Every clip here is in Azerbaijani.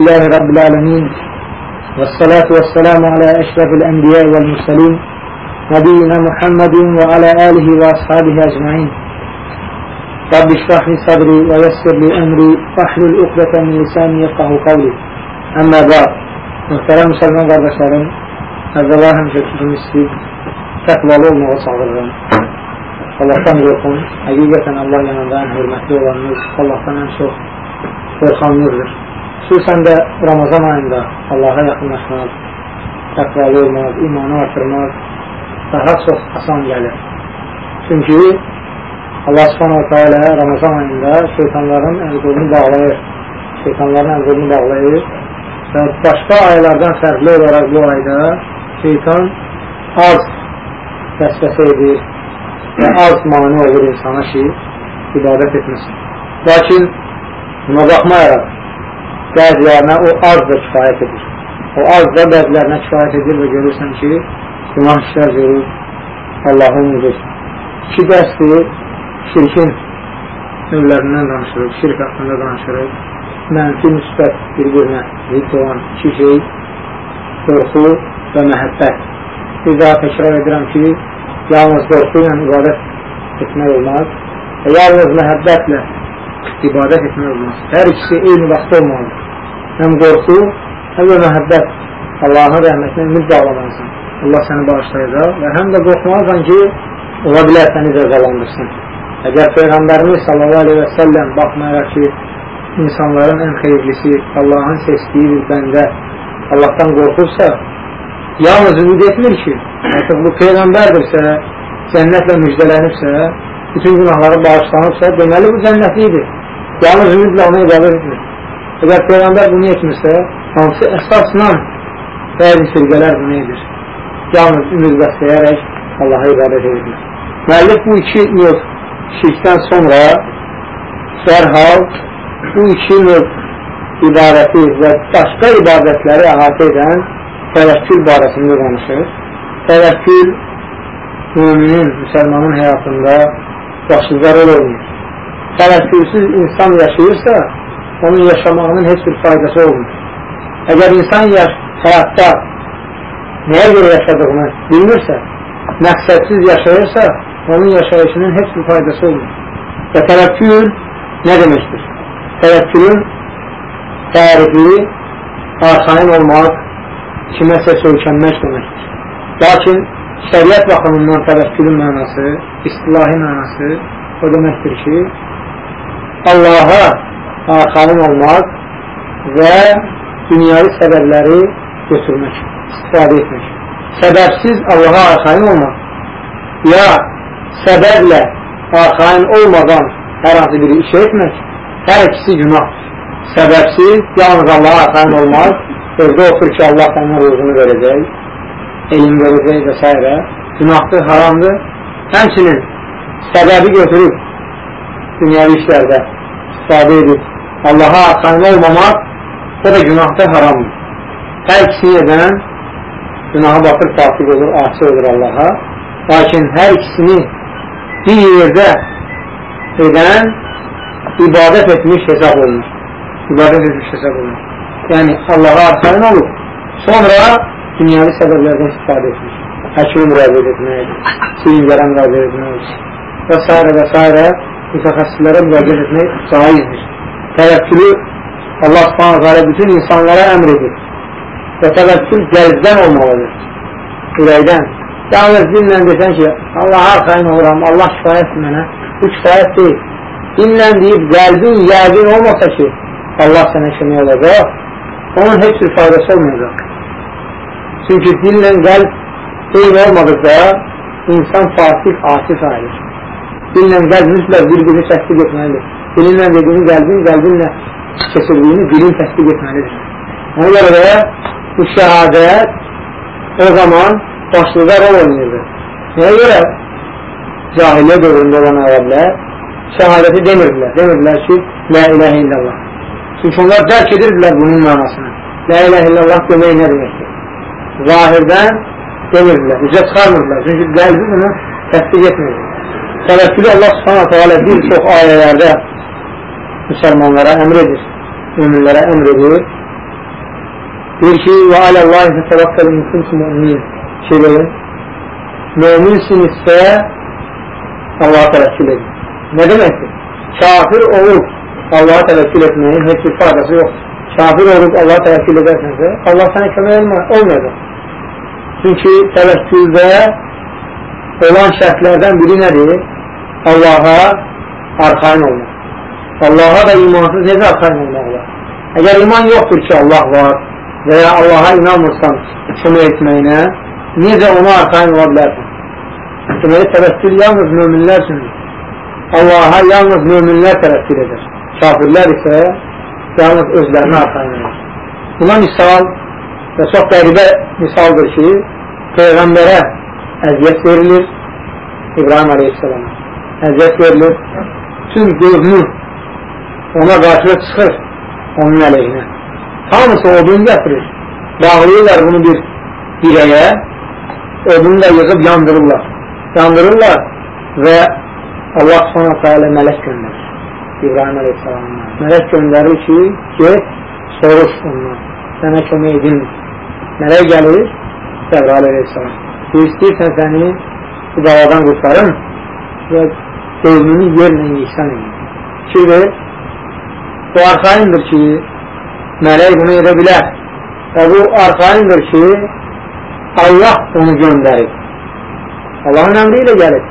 الله رب العالمين والصلاة والسلام على أشرف الأنبياء والمرسلين نبينا محمد وعلى آله وأصحابه أجمعين. رب اشرح لي صدري ويسر لي أمري واحلل عقدة من لساني يفقه قولي. أما بعد محترم مسلمان قرب سلام هذا الله هم جدد مسلم تقبل الله وصعب الرم الله. تنظر لكم حقيقة الله يمنع عن حرمته والنور الله تنظر لكم ويرخم نور. Xüsusən də Ramazan ayında Allah'a yaxınlaşmaq, təqvalı olmaq, imanı artırmaq daha çox asan gəlir. Çünki Allah subhanahu teala Ramazan ayında şeytanların əlqolunu bağlayır. Şeytanların əlqolunu bağlayır və başqa aylardan fərqli olaraq bu ayda şeytan az vəsvəsə edir və az mani olur insana ki, ibadət etməsin. Lakin buna baxmayaraq bəzilərinə o az da kifayət edir. O az da bəzilərinə kifayət edir və görürsən ki, günah işlər görür, Allahı unudur. İki dərsdir, şirkin növlərindən danışırıq, şirk haqqında danışırıq. Mənfi müsbət bir-birinə zidd olan iki şey, qorxu və məhəbbət. Bir daha təkrar edirəm ki, yalnız qorxu ilə ibadət etmək olmaz və yalnız məhəbbətlə ibadət etmək olmaz. Hər ikisi eyni vaxtda olmalıdır. Həm qorxu, həm də məhəbbət Allahın rəhmətinə ümid bağlamalısan. Allah səni bağışlayacaq və həm də qorxmalısan ki, ola bilər səni cəzalandırsın. Əgər Peyğəmbərimiz sallallahu aleyhi və səlləm baxmayaraq ki, insanların ən xeyirlisi Allahın seçdiyi bir bəndə Allahdan qorxursa, yalnız ümid etmir ki, artıq bu Peyğəmbərdirsə, cənnətlə müjdələnibsə, bütün günahları bağışlanıbsa, deməli bu cənnətlidir. Yalnız ümidlə ona ibadət etmir. Əgər Peyğəmbər bunu etmirsə, hansı əsasla bəzi firqələr bunu edir. Yalnız ümid bəsləyərək Allaha ibadət edir. Müəllif bu iki növ şirkdən sonra dərhal bu iki növ ibadəti və başqa ibadətləri əhatə edən təvəkkül barəsində danışır. Təvəkkül müminin, müsəlmanın həyatında başlıca rol oynayır. Təvəkkülsüz insan yaşayırsa, onun yaşamağının heç bir faydası olmur. Əgər insan yaş həyatda nəyə görə yaşadığını bilmirsə, məqsədsiz yaşayırsa, onun yaşayışının heç bir faydası olmur. Və təvəkkül nə deməkdir? Təvəkkülün tərifi arxain olmaq, kiməsə söykənmək deməkdir. Lakin şəriət baxımından təvəkkülün mənası, istilahi mənası o deməkdir ki, Allaha arxain olmaq və dünyavi səbəbləri götürmək, istifadə etmək. Səbəbsiz Allaha arxain olmaq ya səbəblə arxain olmadan hər hansı bir iş etmək, hər ikisi günahdır. Səbəbsiz, yalnız Allaha arxain olmaq, evdə otur ki, Allah sənin ruzunu verəcək, elm verəcək və s. Günahdır, haramdır. Həmçinin səbəbi götürüb dünyavi işlərdə istifadə edib Allaha arxain olmamaq, o da günahdır, haramdır. Hər ikisini edən günaha batır, fasıq olur, asi olur Allaha. Lakin hər ikisini bir yerdə edən ibadət etmiş hesab olunur. İbadət etmiş hesab olunur. Yəni Allaha arxain olub, sonra dünyavi səbəblərdən istifadə etmiş. Həkimi müraciət etmək, suyingərə müraciət etmək və s. və s. mütəxəssislərə müraciət etmək caizdir. Təvəkkülü Allah subhanə bütün insanlara əmr edir və təvəkkül qəlbdən olmalıdır, ürəkdən. Yalnız dinlə desən ki, Allaha arxain oluram, Allah kifayətdir mənə, bu kifayət deyil. Dinlə deyib, qəlbin yəqin olmasa ki, Allah sənə kömək olacaq, onun heç bir faydası olmayacaq. Çünki dinlə qəlb eyni olmadıqda insan fasih, asif ailir. Dinlə qəlb mütləq bir-birini təsdiq etməlidir. Dilinlə dediyini qəlbin, qəlbinlə keçirdiyini dilin təsdiq etməlidir. Ona görə də bu şəhadət o zaman başlıca rol oynayırdı. Nəyə görə cahiliyyə dövründə olan ərəblər şəhadəti demirdilər. Demirdilər ki, La iləhə illallah. Çünki onlar dərk edirdilər bunun mənasını. La iləhə illallah demək nə deməkdir? Zahirdən demirdilər, üzə çıxarmırdılar. Çünki qəlbi bunu təsdiq etmirdi. Təvəkkülü Allah subhanətə alə bir çox ayələrdə müsəlmanlara əmr edir, müminlərə əmr edir deyir ki, və aləllahi fətəvəkkəl mümkün mümin şey verin. Müminsinizsə Allah'a təvəkkül edin. Nə deməkdir? Kafir olub Allah'a təvəkkül etməyin heç bir faydası yoxdur. Kafir olub Allah'a təvəkkül edərsənsə, Allah sənə kömək olmayacaq. Çünki təvəkküldə olan şərtlərdən biri nədir? Allaha arxain olmaq. Allaha da imansız necə arxain olmaq olar? Əgər iman yoxdur ki, Allah var və ya Allaha inanmırsan kömək etməyinə, necə ona arxain ola bilərsən? Deməli, yalnız möminlər üçündür. Allaha yalnız möminlər təvəkkül edir. Kafirlər isə yalnız özlərini arxain edir. Buna misal və çox qəribə misaldır ki, Peyğəmbərə əziyyət verilir İbrahim Aleyhisselama. Əziyyət verilir. Tüm gözünü ona qarşı çıxır onun əleyhinə. Hamısı odun gətirir. Bağlayırlar bunu bir dirəyə, odunu da yığıb yandırırlar. Yandırırlar və Allah s.ə.v mələk göndərir. İbrahim Aleyhisselamına. Mələk göndərir ki, get, soruş ondan. Sənə kömək edin. Mələk gəlir, Cəbrail aleyhissalam. Deyir, istəyirsən səni bu davadan qurtarım və qövmünü yerlə yeksan edin. Fikir ver, bu arxayındır ki, mələk bunu edə bilər. Və bu arxayındır ki, Allah onu göndərib. Allahın əmri ilə gəlib.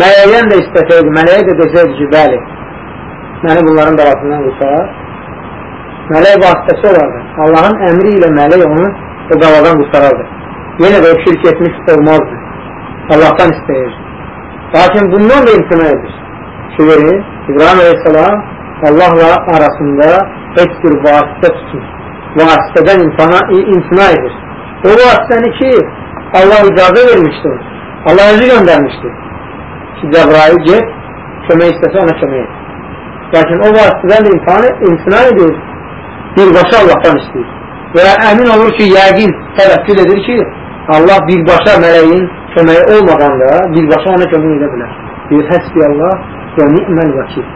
Mələyən də istəsəydi, mələyə də desəydi ki, bəli, məni bunların davasından qurtar. Mələk vasitəsi olardı. Allahın əmri ilə mələk onu o qaladan qurtarardı. Yenə də o şirk etmiş olmazdı. Allahdan istəyir. Lakin bundan da imtina edir. Şüveri, İbrahim Aleyhisselam Allahla arasında heç bir vasitə tutun. Vasitədən imtina, imtina edir. O vasitəni ki, Allah icazə vermişdir. Allah özü göndərmişdir. Ki, Cəbrail get, kömək istəsə ona kömək et. Lakin o vasitədən de imtina, imtina edir. Birbaşa Allahdan istəyir və əmin olur ki, yəqin təvəkkül edir ki, Allah birbaşa mələyin köməyi olmadan da birbaşa ona kömək edə bilər. Deyir, həsbi Allah və ni'məl vəkil.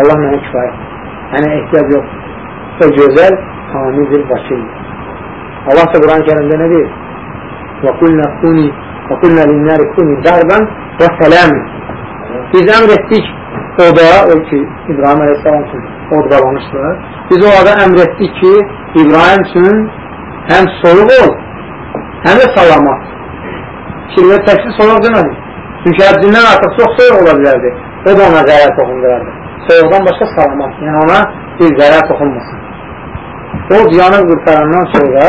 Allah mənə kifayət. Mənə ehtiyac yox. O gözəl, hamidir, vəkildir. Allah da Quran-ı kərimdə nə deyir? Və və qulnə linnəri kuni dərban və sələmin. Biz əmr etdik o da, o ki, İbrahim Aleyhisselam üçün od qalamışlar. Biz o ada əmr etdik ki, İbrahim üçün həm soyuq ol, həm də salamat. Kirvə təkli soyuq demədik. Çünki həddindən artıq çox soyuq ola bilərdi. O da ona zərər toxundurardı. Soyuqdan başqa salamat. Yəni ona bir zərər toxunmasın. O ziyanı qurtarandan sonra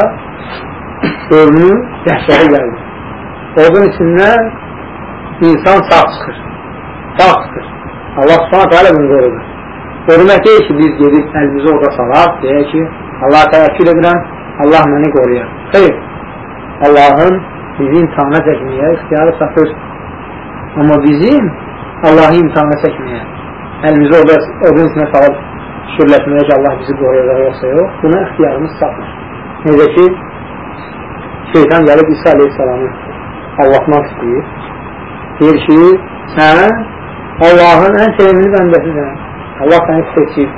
ölümün dəhşəri gəldi. Odun içindən insan sağ çıxır. Sağ çıxır. Allah subhanət hələ bunu qoruyur. Deyil ki, biz gedib əlimizi orada salaq, deyək ki, Allah təvəkkül edirəm, Allah məni qoruyar. Xeyr, Allahın bizi imtihana çəkməyə ixtiyarı satır. Amma bizim Allahı imtihana çəkməyə, əlimizi orada odun içinə salıb şükürləşməyə ki, Allah bizi qoruyacaq yoxsa yox, buna ixtiyarımız satmır. Necə ki, şeytan gəlib İsa aleyhissalamı Allahdan istəyir. Deyir ki, sən Allahın ən sevimli bəndəsisən. Allah səni seçib,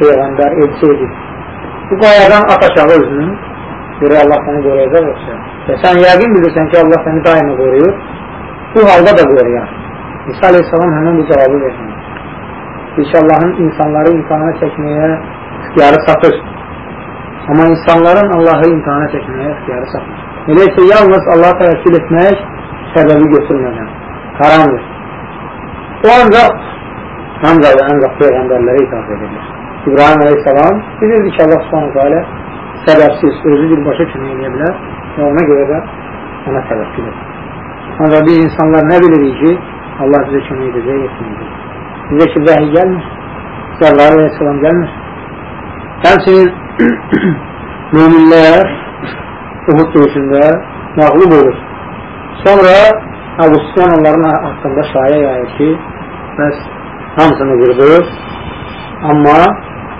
Peyğəmbər, elçi edib. Bu qayadan at aşağı özünü, görə Allah səni qoruyacaq yoxsa. Və sən yəqin bilirsən ki, Allah səni daima qoruyur. Bu halda da qoruyar. İsa aleyhissalam həmən bu cavabı verir. İnşallahın insanları imtihana çəkməyə ixtiyarı satır. Amma insanların Allahı imtihana çəkməyə ixtiyarı satır. Elə isə yalnız Allah təvəkkül etmək səbəbi götürmədən. Haramdır. O ancaq ancaq və ancaq Peyğəmbərlərə itaat edilir. İbrahim Aleyhisselam bilirdi ki, Allah subhanahu teala səbəbsiz, özü birbaşa kömək edə bilər və ona görə də ona təvəkkül edir. Ancaq biz insanlar nə bilirik ki, Allah bizə kömək edəcək, etməyəcək. Bizə ki, vəhiy gəlmir, Sallallahu Aleyhisselam gəlmir. Həmçinin müminlər Uhud döyüşündə məğlub olur. Sonra Əbu Sufyan onların haqqında şayə yayır ki, bəs hamısını qırdı, amma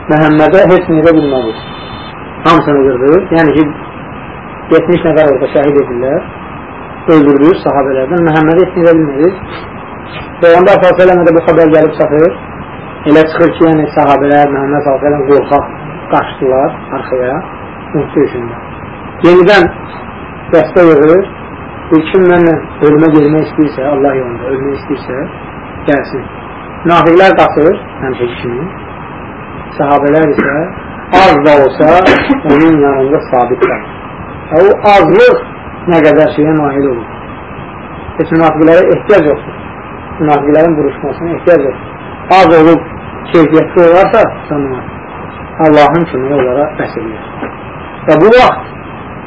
Məhəmmədə heç nə edə bilmədi. Hamısını qırdı, yəni ki, 70 nəfər orada şəhid edirlər, öldürdü sahabələrdən, Məhəmmədə heç nə edə bilmədi. Peyğəmbər s.ə.və də bu xəbər gəlib çatır, elə çıxır ki, yəni sahabələr Məhəmməd s.ə.və qorxaq qaçdılar arxaya unutdu üçündə. Yenidən dəstə yığır, bir kim mənlə ölümə gelmək istəyirsə, Allah yolunda ölmək istəyirsə, gəlsin. Münafiqlər qatır, həmçə kimi, sahabələr isə az da olsa onun yanında sabit qalır. Və o azlıq nə qədər şeyə nail olur. Heç münafiqlərə ehtiyac yoxdur. Münafiqlərin buruşmasına ehtiyac yoxdur. Az olub keyfiyyətli olarsa, sanmaz. Allahın köməyi onlara edir. Və bu vaxt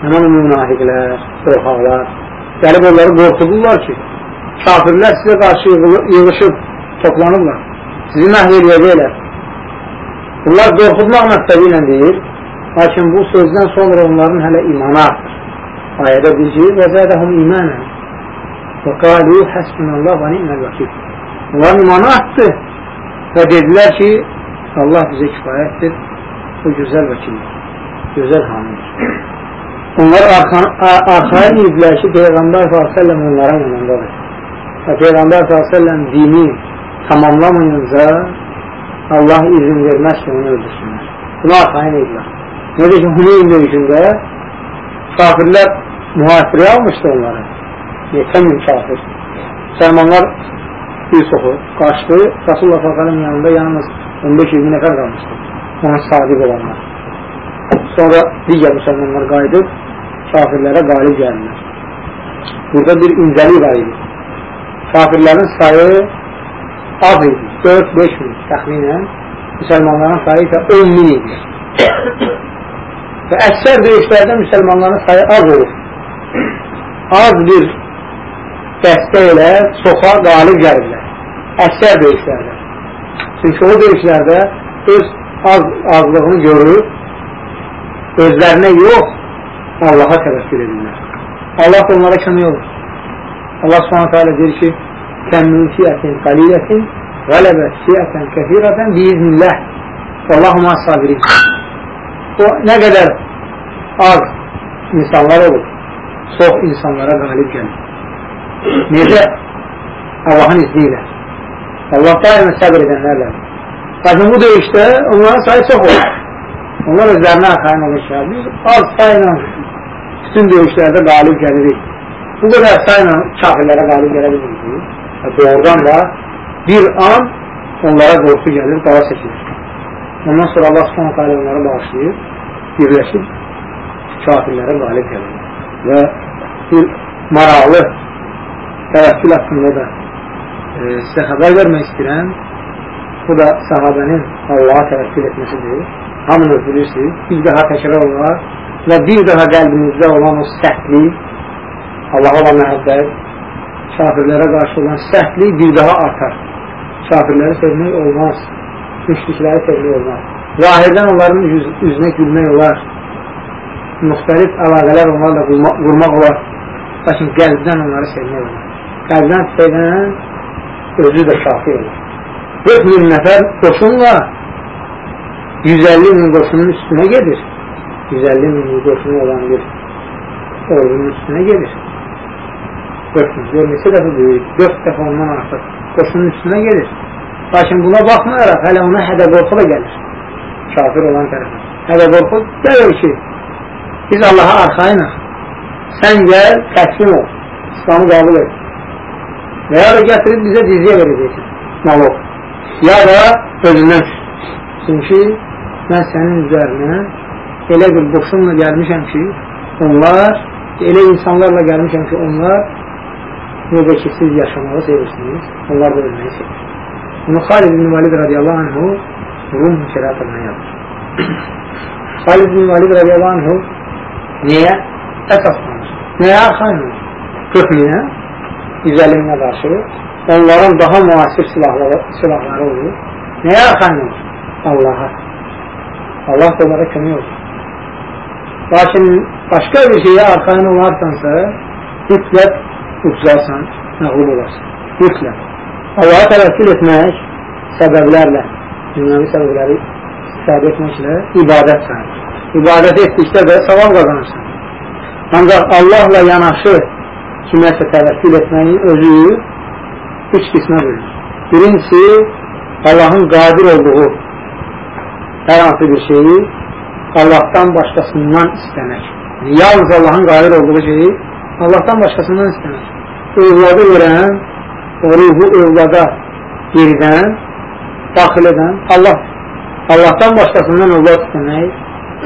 həmən münafiqlər, qorxaqlar gəlib onları qorxudurlar ki, kafirlər sizə qarşı yığışıb toplanırlar. Sizi məhv edəcəklər. Bunlar qorxudmaq məqsədi ilə deyir, lakin bu sözdən sonra onların hələ imana artır. Ayədə deyir, və zədəhum imanə və qalu həsbunallah və ni'məl vəkil. Onların imanı artdı və dedilər ki, Allah bizə kifayətdir, o gözəl vəkildir, gözəl hamildir. Onlar arxaya idilər ki, Peyğəmbər s.ə.v onların yanındadır. Və Peyğəmbər s.ə.v dini tamamlamayınca Allah izin verməz ki, onu öldürsünlər. Bunu arxaya idilər. Necə ki, Huneyn döyüşündə kafirlər mühasirəyə almışdı onları. Yetən min kafir. Müsəlmanlar bir soxu qaçdı. Rasulullah s.ə.v yanında yalnız 15-20 nəfər qalmışdı. Ona sadiq olanlar. Sonra digər müsəlmanlar qayıdıb kafirlərə qalib gəldilər. Burada bir incəlik var idi. Kafirlərin sayı az idi. 4-5 min təxminən. Müsəlmanların sayı isə 10 min idi. Və əksər döyüşlərdə müsəlmanların sayı az olur. Az bir dəstə ilə çoxa qalib gəlirlər. Əksər döyüşlərdə. Çünki o döyüşlərdə öz az azlığını görür, özlərinə yox, Allaha təvəkkül edirlər. Allah onlara kömək olur. Allah subhanətə alə deyir ki, kəmmin fiyyətin qaliyyətin qələbət fiyyətən kəfirətən biiznillah. Allahumma sabirin. O nə qədər az insanlar olur, çox insanlara qalib gəlir. Necə? Allahın izni ilə. Allah daimə səbir edənlərlə. Lakin bu döyüşdə onların sayı çox olur. Onlar özlərinə arxayın olursa, biz az sayla bütün döyüşlərdə qalib gəlirik. Bu qədər sayla kafirlərə qalib gələ bilirik. Doğrudan da bir an onlara qorxu gəlir, qala çəkilir. Ondan sonra Allah subhanət hələ onlara bağışlayır, birləşib kafirlərə qalib gəlir. Və bir maraqlı təvəkkül haqqında da e, sizə xəbər vermək istəyirəm. Bu da sahabənin Allaha təvəkkül etməsidir. Hamınız bilirsiniz. Bir daha təkrar olar və bir daha qəlbinizdə olan o səhvlik, Allah olan məhəbbət, kafirlərə qarşı olan səhvlik bir daha artar. Kafirləri sevmək olmaz. Müşrikləri sevmək olmaz. Zahirdən onların üz üzünə gülmək olar. Müxtəlif əlaqələr onlarla qurmaq olar. Lakin qəlbdən onları sevmək olar. Qəlbdən sevən özü də kafir olur. 40 min nəfər qoşunla 150 min qoşunun üstünə gedir. 150 min qoşunu olan bir ordunun üstünə gedir. 4 min, gör neçə dəfə böyük, 4 dəfə ondan artıq qoşunun üstünə gedir. Lakin buna baxmayaraq, hələ ona hədə qorxu da gəlir. Kafir olan tərəfə. Hədə qorxu gəlir ki, biz Allaha arxayınıq. Sən gəl, təslim ol. İslamı qabul et. Və ya da gətirib bizə dizyə verəcəksin. Nalog. Ya da özündən Çünki mən sənin üzərinə elə bir qoşunla gəlmişəm ki, onlar, elə insanlarla gəlmişəm ki, onlar necə ki, siz yaşamağı sevirsiniz, onlar da ölməyi sevir. Bunu Xalid ibn Valid radiyallahu anhu Rum şərəfindən yazır. Xalid ibn Valid radiyallahu anhu niyə əsaslanır? Nəyə arxayınır? 40 minə, 150 minə qarşı onların daha müasir silahları, silahları olur. Nəyə arxayınır? Allaha. Allah da onlara kömək olur. Lakin başqa bir şeyə arxayın olarsansa, mütləq ucuzarsan, məğlub olarsan. Mütləq. Allaha təvəkkül etmək səbəblərlə, dünyavi səbəbləri istifadə etməklə ibadət sayılır. İbadət etdikdə də savab qazanırsan. Ancaq Allahla yanaşı kiməsə təvəkkül etməyin özü üç qismə bölünür. Birincisi, Allahın qadir olduğu hər hansı bir şeyi Allahdan başqasından istəmək. Yalnız Allahın qadir olduğu şeyi Allahdan başqasından istəmək. Övladı verən, ruhu övlada geridən, daxil edən Allah. Allahdan başqasından övlad istəmək,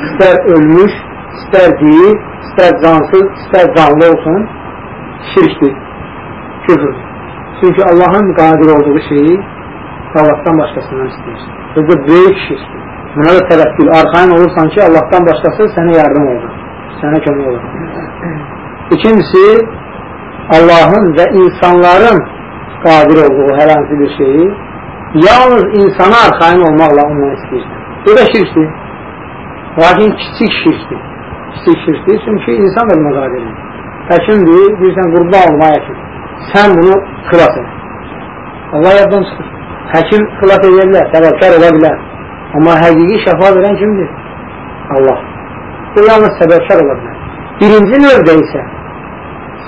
istər ölmüş, istər diri, istər cansız, istər canlı olsun, şirkdir, küfür. Çünki Allahın qadir olduğu şeyi Allahdan başqasından istəyirsən. Bu böyük şirkdir. Buna da təvəkkül, arxain olursan ki, Allahdan başqası sənə yardım olur, sənə kömək olur. İkincisi, Allahın və insanların qadir olduğu hər hansı bir şeyi yalnız insana arxain olmaqla ondan istəyirsən. Bu da şirkdir. Lakin kiçik şirkdir. Kiçik şirkdir, çünki insan da buna qadirdir. Həkimdir, deyirsən, qurban olma həkim. Sən bunu xilas et. Allah yaddan çıxır. Həkim xilas edə bilər, səbəbkar ola bilər. Amma həqiqi şəfa verən kimdir? Allah. Bu yalnız səbəbkar ola bilər. Birinci növdə isə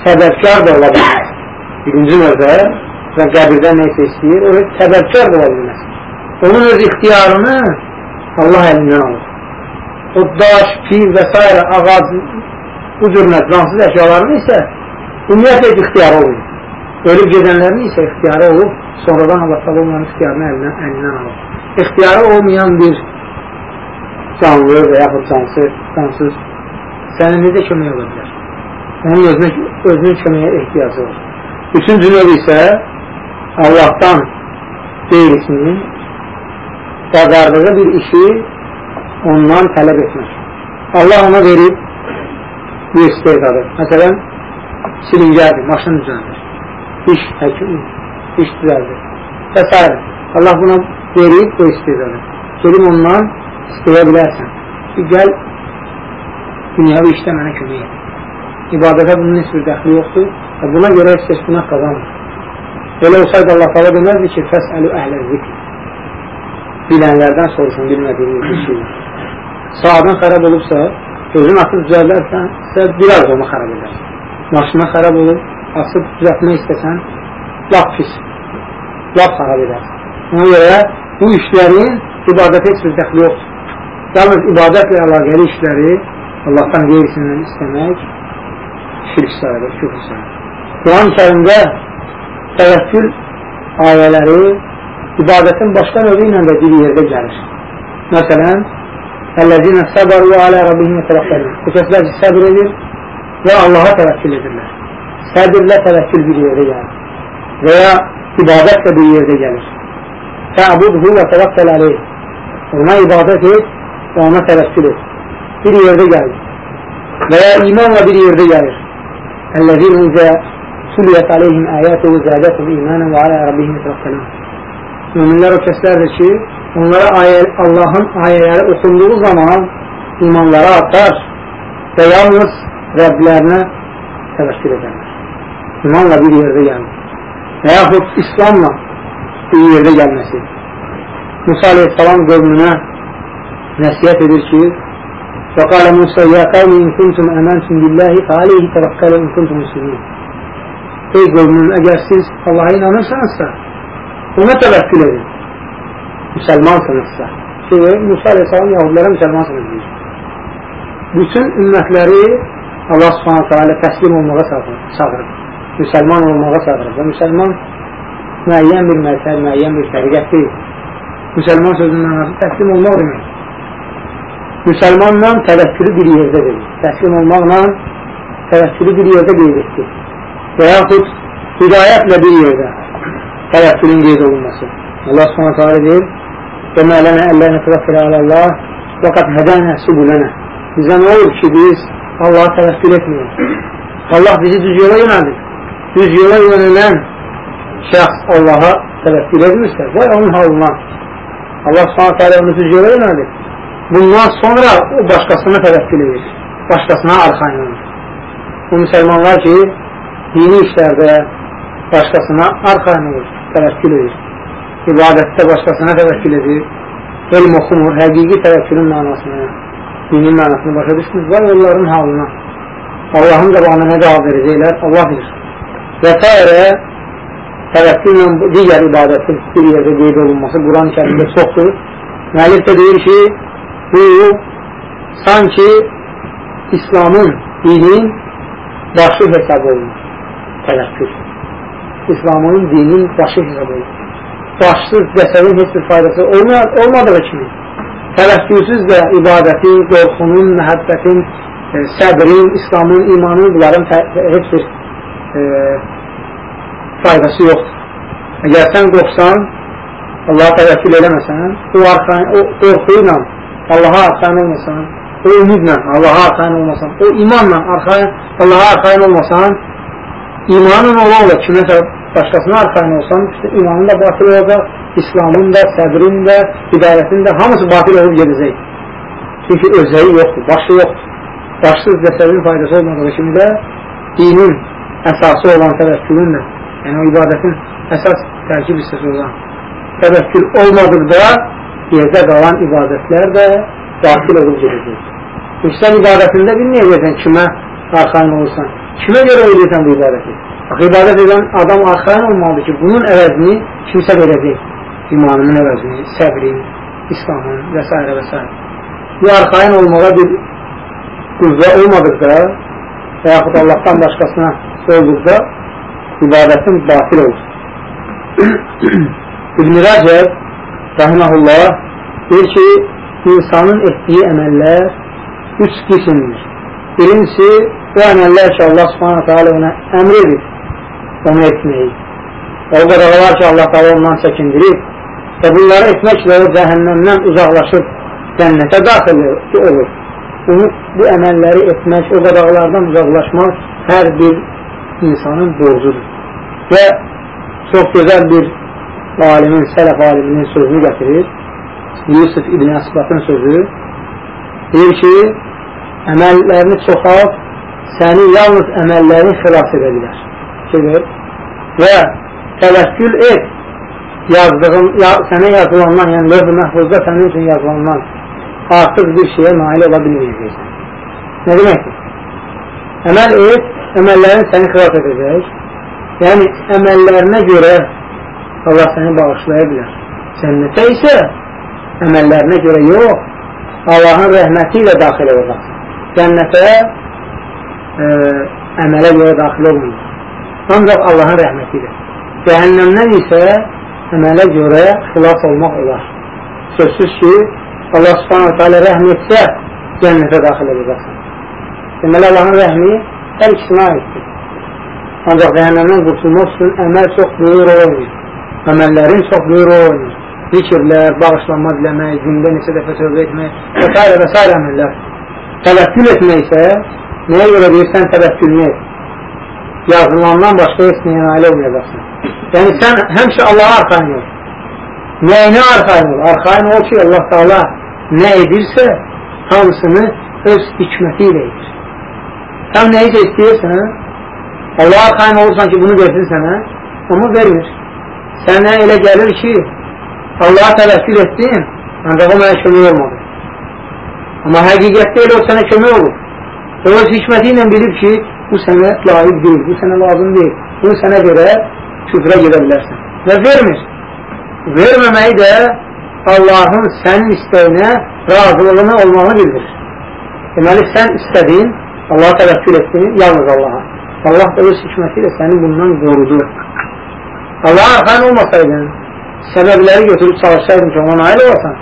səbəbkar da ola bilməz. Birinci növdə və qəbirdən neysə istəyir, o səbəbkar da ola bilməz. Onun öz ixtiyarını Allah əlindən alır. O daş, pir və s. ağac, bu cür cansız əşyaların isə ümumiyyətlə ixtiyarı olur. Ölüb gedənlərin isə ixtiyarı olub, sonradan Allah tabi onların ixtiyarını əlindən, əlindən alır. İxtiyarı olmayan bir canlı və yaxud cansız, cansız sənə necə kömək ola bilər? Onun özünə, özünün köməyə ehtiyacı var. Üçüncü növ isə Allahdan qeyrisinin bacardığı bir işi ondan tələb etmək. Allah ona verib bir istedadı. Məsələn, silingərdir, maşın düzəldir, iş həkimi, iş düzəldir və s. Allah buna verib bu istedadı. Gelib ondan istəyə bilərsən ki, gəl dünyavi işdə mənə kömək et. İbadətə bunun heç bir dəxli yoxdur və buna görə heç günah qazanmır. Belə olsaydı Allah qala deməzdi ki, fəsəlu əhlə zikr. Bilənlərdən soruşun, bilmədiyiniz bir şey. Sağdan xərab olubsa, gözün atıb düzəldərsən, biraz onu xərab edər. Maşına xərab olub, asıb düzəltmək istəsən, lap pis, lap xərab edər. Ona görə bu işlərin ibadətə heç bir dəxli yoxdur. Yalnız ibadətlə əlaqəli işləri Allahdan qeyrisindən istəmək şirk sayılır, küfür sayılır. Quran-ı kərimdə təvəkkül ayələri ibadətin başqa növü ilə də bir yerdə gəlir. Məsələn, Əl-ləzinə səbəru alə Rabbihim yətələqqəlin. Bu kəslər ki, səbir edir və Allaha təvəkkül edirlər. Səbirlə təvəkkül bir yerdə gəlir. Və ya ibadət də bir yerdə gəlir. Təbudhu və təvəkkəl aleyh. Ona ibadət et və ona təvəkkül et. Bir yerdə gəlir. Və ya imanla bir yerdə gəlir. Əl-ləzinə izə tuliyət aleyhim əyətuhu zədətum imanən və alə Rabbihim yətələqqəlin. Müminlər o kəslərdir ki, onlara ayə, Allahın ayələri oxunduğu zaman imanlara artar və yalnız Rəblərinə təvəkkül edərlər. İmanla bir yerdə gəlmir. Və yaxud İslamla bir yerdə gəlməsi. Musa aleyhissalam qövmünə nəsiyyət edir ki, وقال موسى يا قوم إن كنتم أمنتم بالله فعليه توكلوا إن كنتم مسلمين Ey qövmüm, əgər siz Allaha inanırsanızsa, ona təvəkkül edin müsəlmansınızsa. Ki, Musa Aleyhisselam Yahudilərə müsəlmansınız deyir. Bütün ümmətləri Allah subhanətə alə təslim olmağa çağırır. Müsəlman olmağa çağırır. Və müsəlman müəyyən bir məzhəb, müəyyən bir təriqət deyil. Müsəlman sözündən adı təslim olmaq demək. Müsəlmanla təvəkkülü bir yerdə deyil. Təslim olmaqla təvəkkülü bir yerdə qeyd etdi. Və yaxud hidayətlə bir yerdə təvəkkülün qeyd olunması. Allah subhanətə alə deyir, وما لنا ألا نتوكل على الله وقد هدانا subulana. Bizə nə olur ki, biz Allaha təvəkkül etmiyoruz. Allah bizi düz yola yönəldir. Düz yola yönələn şəxs Allaha təvəkkül etmirsə, vay onun halına. Allah subhanət hələ onu düz yola yönəldir. Bundan sonra o başqasına təvəkkül edir. Başqasına arxayn olur. Bu müsəlmanlar ki, dini işlərdə başqasına arxayn olur, təvəkkül edir ibadətdə başqasına təvəkkül edir, elm oxumur, həqiqi təvəkkülün mənasını, dinin mənasını başa düşmür, var onların halına. Allahın qabağına nə cavab verəcəklər, Allah bilir. Və s. təvəkküllə digər ibadətin bir yerdə qeyd olunması Quran-ı kərimdə çoxdur. Müəllif də deyir ki, bu sanki İslamın, dinin başı hesab olunur. Təvəkkül. İslamın, dinin başı hesab olunur. Başsız cəsədin heç bir faydası olmadığı kimi, təvəkkülsüz də ibadətin, qorxunun, məhəbbətin, e, səbrin, İslamın, imanın bunların heç bir e, faydası yoxdur. Əgər sən qorxsan, Allaha təvəkkül eləməsən, o, arxan, o qorxu ilə Allaha arxan olmasan, o ümidlə Allaha arxan olmasan, o imanla arxan, Allaha arxan olmasan, imanın ola ola kiməsə başqasına arxan olsan, işte imanın da batil olacaq, İslamın da, səbrin də, hidayətin də hamısı batil olub gedəcək. Çünki özəyi yoxdur, başı yoxdur. Başsız cəsədin faydası olmadığı kimi də dinin əsası olan təvəkkülün də, yəni o ibadətin əsas tərkib hissəsi olan təvəkkül olmadıqda yerdə qalan ibadətlər də daxil olub gedəcək. Çünki sən ibadətində bilməyəcəksən kimə arxain olursan. Kimə görə edirsən bu ibadəti? Bax, ibadət edən adam arxain olmalıdır ki, bunun əvəzini kimsə verəcək. İmanının əvəzini, səbrin, İslamın və s. və s. Bu arxain olmağa bir qüvvə olmadıqda və yaxud Allahdan başqasına olduqda ibadətin batil olur. İbn-i Rəcəb rəhməhullah deyir ki, insanın etdiyi əməllər üç qismdir. Birincisi, o əməllər ki, Allah subhanətə alə ona əmr edir onu etməyi. O qədəqələr ki, Allah da ondan çəkindirib və bunları etməklə o cəhənnəmdən uzaqlaşıb cənnətə daxil olur. Bunu, bu əməlləri etmək, o qədəqələrdən uzaqlaşmaq hər bir insanın borcudur. Və çox gözəl bir alimin, sələf aliminin sözünü gətirir. Yusuf İbn Əsbatın sözü deyir ki, əməllərini çoxalt, səni yalnız əməllərini xilas edə bilər. Gedir. Və təvəkkül et, yazdığın, ya, sənə yazılandan, yəni lövh-ü məhfuzda sənin üçün yazılandan artıq bir şeyə nail ola bilməyəcəksən. Nə deməkdir? Əməl et, əməllərin səni xilas edəcək. Yəni, əməllərinə görə Allah səni bağışlaya bilər. Cənnətə isə əməllərinə görə yox, Allahın rəhməti ilə daxil olacaqsın. Cənnətə e, əmələ görə daxil olmayacaq. Ancaq Allahın rəhməti ilə. Cəhənnəmdən isə əmələ görə xilas olmaq olar. Sözsüz ki, Allah subhanahu teala rəhm etsə, cənnətə daxil olacaqsın. Deməli, Allahın rəhmi hər ikisinə aiddir. Ancaq cəhənnəmdən qurtulmaq üçün əməl çox böyük rol oynayır əməllərin çox böyük rol oynayır. Zikirlər, bağışlanma diləmək, gündə neçə dəfə sövbə etmək və s. və s. əməllər. Təvəkkül etmək isə nəyə görə deyirsən təvəkkülünü et? Yazılandan başqa heç nəyə nail olmayacaqsın. Yəni sən həmişə Allaha arxain ol. Nəyinə arxain ol? Arxain ol ki, Allah Taala nə edirsə, hamısını öz hikməti ilə edir. Sən nəyisə istəyirsən, Allah arxain olursan ki, bunu versin sənə, amma vermir. Sənə elə gəlir ki, Allaha təvəkkül etdin, ancaq o mənə kömək olmadı. Amma həqiqətdə elə o sənə kömək olur. O öz hikməti ilə bilib ki, bu sənə layiq deyil, bu sənə lazım deyil. Bunu sənə görə küfrə gedə bilərsən. Və vermir. Verməməyi də Allahın sənin istəyinə razılığını olmağını bildirir. Deməli, sən istədin, Allaha təvəkkül etdin, yalnız Allaha. Allah da öz hikməti ilə səni bundan qorudu. Allaha arxan olmasaydın, səbəbləri götürüb çalışsaydın ki, ona nail olasan,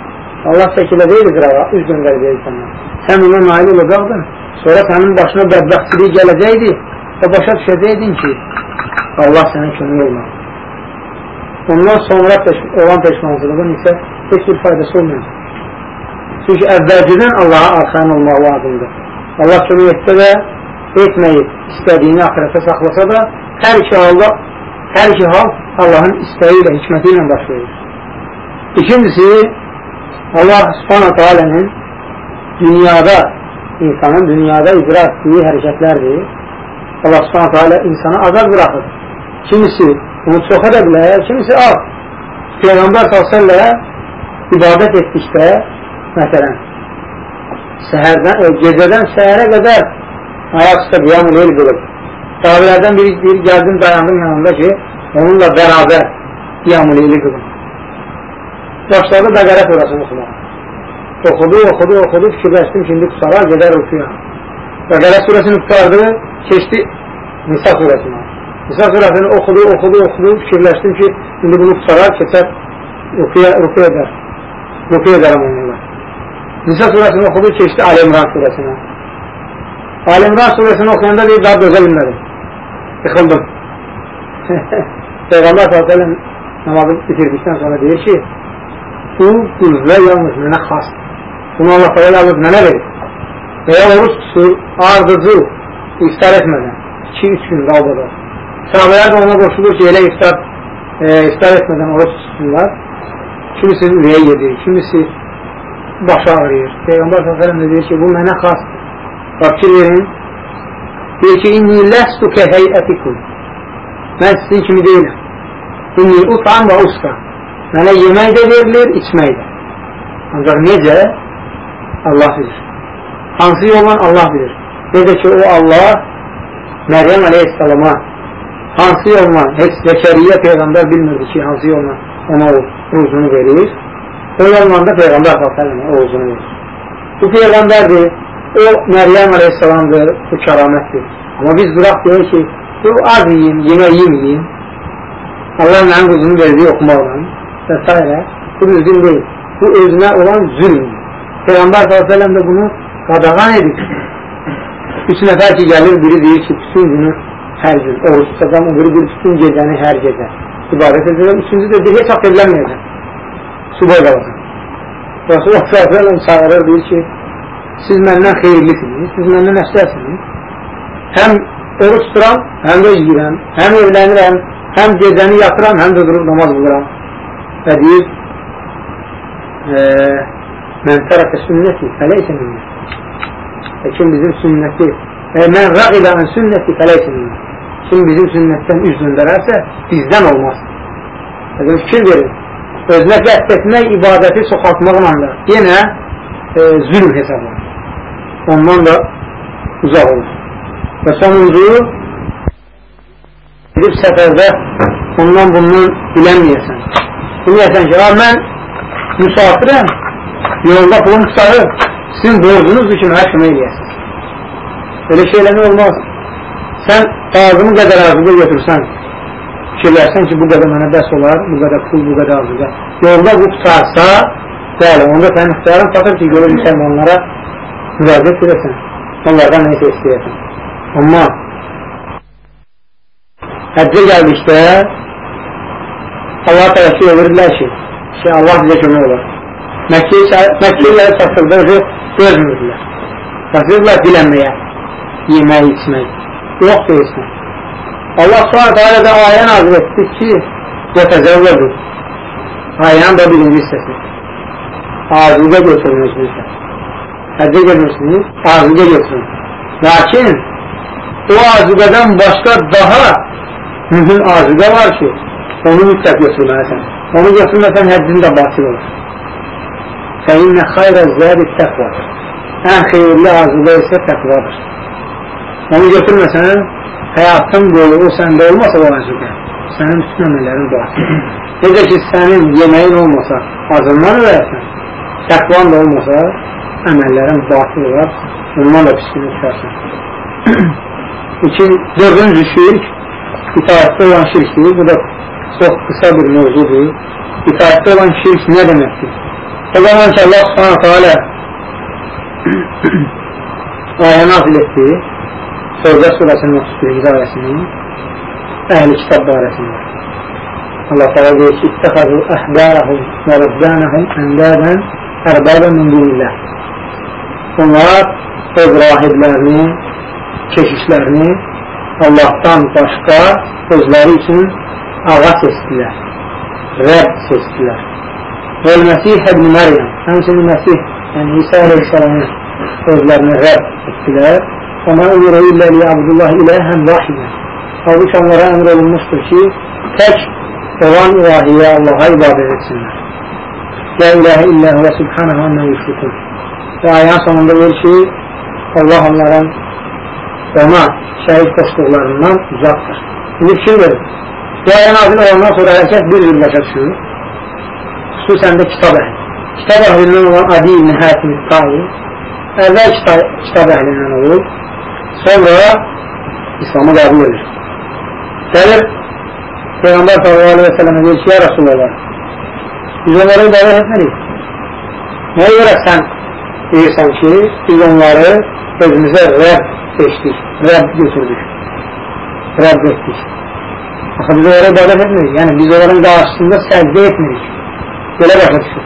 Allah çəkilə deyil qırağa, üz göndərəcək insanlar. Sən ona nail olacaqdın, sonra sənin başına bədbəxtçiliyi gələcəkdi və başa düşəcəkdin ki, Allah sənə kömək olmaz. Ondan sonra peş olan peşmançılığın isə heç bir faydası olmayacaq. Çünki əvvəlcədən Allaha arxan olmaq lazımdır. Allah kömək etsə də, etməyib, istədiyini axirətə saxlasa da, hər iki halda Hər iki hal Allahın istəyi ilə, hikməti ilə baş verir. İkincisi, Allah subhanətə alənin dünyada, insanın dünyada icra etdiyi hərəkətlərdir. Allah subhanətə alə insana azad bıraxır. Kimisi bunu çox edə bilər, kimisi az. Peyğəmbər s.ə.və ibadət etdikdə, məsələn, səhərdən, gecədən səhərə qədər ayaq üstə qiyam eləyir qılır. Sahabələrdən biri deyir, gəldim, dayandım yanında ki, onunla bərabər qiyam-ı leyli qılın. Başladı Bəqərə surasını oxumağa. Oxudu, oxudu, oxudu, fikirləşdim ki, indi qutarar, gedər rükuya. Bəqərə surəsini qutardı, keçdi Nisa surəsinə. Nisa surəsini oxudu, oxudu, oxudu, fikirləşdim ki, indi bunu qutarar, keçər rükuya, rükuya edər. Rükuya edərəm onunla. Nisa surəsini oxudu, keçdi Ali İmran surəsinə. Ali İmran surəsini oxuyanda deyir, daha dözə bilmədim. Yıxıldım. Peyğəmbər s.ə.v namazı bitirdikdən sonra deyir ki, bu qüvvə yalnız mənə xasdır. Bunu Allah Teala alıb mənə verir. Veya oruç tutur, ardıcı, iftar etmədən, 2-3 gün qalbada. Sahabələr də ona qoşulur ki, elə iftar, e, iftar etmədən oruç tutsunlar. Kimisi ürəyə yedir, kimisi başı ağrıyır. Peyğəmbər s.ə.v deyir ki, bu mənə xasdır. Bakir verin, deyir ki, inni ləstu kə heyətikum. Mən sizin kimi deyiləm. İnni utan və usta. Mənə yemək də verilir, içmək də. Ancaq necə? Allah bilir. Hansı yolla Allah bilir. Necə ki, o Allah Məryəm əleyhissalama hansı yolla, heç Zəkəriyyə Peyğəmbər bilmirdi ki, hansı yolla ona o ruzunu verir. O yolla da Peyğəmbər s.ə.və o ruzunu verir. Bu Peyğəmbərdir, o Məryəm əleyhissalamdır, bu kəramətdir. Amma biz bıraq deyək ki, bu az yiyim, yemək yeməyim, Allah mənim quzumu verdiyi oxumaqla və s. Bu düzgün deyil. Bu özünə olan zülmdür. Peyğəmbər s.ə.v də bunu qadağan edir. Üç nəfər ki, gəlir, biri deyir ki, bütün günü hər gün oruç tutacam, o biri deyir, bütün gecəni hər gecə ibadət edəcəm. Üçüncü də deyir, heç vaxt evlənməyəcəm. Subay qalacaq. Rasulullah s.ə.v çağırır, deyir ki, siz məndən xeyirlisiniz, siz məndən əfsərsiniz. Həm oruç tuturam, həm də yiyirəm, həm evlənirəm, həm gecəni yatıram, həm də durub namaz buluram. Və deyir, e, mən tərəfə sünnəti fələysə minni. Və kim bizim sünnəti, e, mən rəqibə ən sünnəti fələysə minni. Kim bizim sünnətdən üz döndərərsə, bizdən olmaz. Və fikir verin, özünə qəhd etmək ibadəti çoxaltmaqla da yenə e, zülm hesablanır. Ondan da uzaq olur. Və sonuncu, edib səfərdə ondan bundan bilənməyəsən. Bilməyəsən ki, mən müsafirəm, yolda pulum tutarır, sizin borcunuzdur ki, mənə kömək eləyəsin. Belə şeyləmək olmaz. Sən ağzını qədər arzuda götürsən, fikirlərsən ki, bu qədər mənə bəs olar, bu qədər pul, bu qədər arzuda. Yolda bu tutarsa, bəli, onda sənin ixtiyarın çatır ki, görür müsəlmanlara müraciət edəsən, onlardan neysə istəyəsən. Amma həccə gəldikdə Allah tərəfi evirlər ki, ki, Allah bizə kömək olar. Məkkəyə çatırda gözmürdülər. Çatırdılar dilənməyə, yemək, içmək. Yox deyilsin. Allah s.ə.v. da ayə nazil etdi ki, yətəzəvvədir. Ayənin da birinci hissəsi. Arzıda götürmüşsünüz həcə gelirsiniz, arzuda gelirsiniz. Lakin o arzudadan başqa daha mühüm arzuda var ki, onu mütləq götürməlisən. Onu götürməsən həddin də batil olur. Fəinnə xayrə zədi təqvadır. Ən xeyirli arzuda isə təqvadır. Onu götürməsən, həyatın boyu o səndə olmasa o arzuda, sənin bütün əmrlərin batildir. Necə ki, sənin yeməyin olmasa, azından ölərsən, təqvan da olmasa, əməllərin batil olar, ondan da pisliyə düşərsən. İkin, dördüncü şirk, itaətdə olan şirkdir. Bu da çox qısa bir mövzudur. İtaətdə olan şirk nə deməkdir? O zaman ki, Allah subhanətə alə ayə nazil etdi. Sövdə surəsinin 31-ci ayəsini əhl-i kitab barəsində. Allah təala deyir ki, İttəxəzu əhbərəhum və rəbbənəhum əndədən ərbəbə min dunillah. Onlar öz rahiblərini, keşişlərini Allahdan başqa özləri üçün ağa seçdilər, Rəbb seçdilər. Və Məsih ibn Məryəm, həmçinin Məsih, yəni İsa aleyhissalamı özlərini Rəbb etdilər. Ona ömrə illə liyabdullah iləhən vahidə. Halbuki onlara əmr olunmuşdur ki, tək olan ilahiyə Allaha ibadət etsinlər. La iləhə illə huvə subhanəhu annə yüşrikun. Və ayın sonunda deyir ki, Allah onların ona şəhid qoşduqlarından uzaqdır. İndi fikir verin. Bu ayın nazil olandan sonra hərəkət bir cür başa düşür. Xüsusən də kitab əhli. kitab əhlindən olan Adi ibn Hətim Tayi əvvəl kitab, kitab əhlindən sonra İslamı qəbul edir. Gəlir, Peyğəmbər sallallahu aleyhi ve sellemə deyir ki, ya Rasulallah, biz onları dəvət etmərik. Nəyə görə sən deyirsən ki, biz onları özümüzə Rəbb seçdik, Rəbb götürdük, Rəbb etdik. Axı biz onlara ibadət etmirik, yəni biz onların qarşısında səcdə etmirik. Belə başa düşür.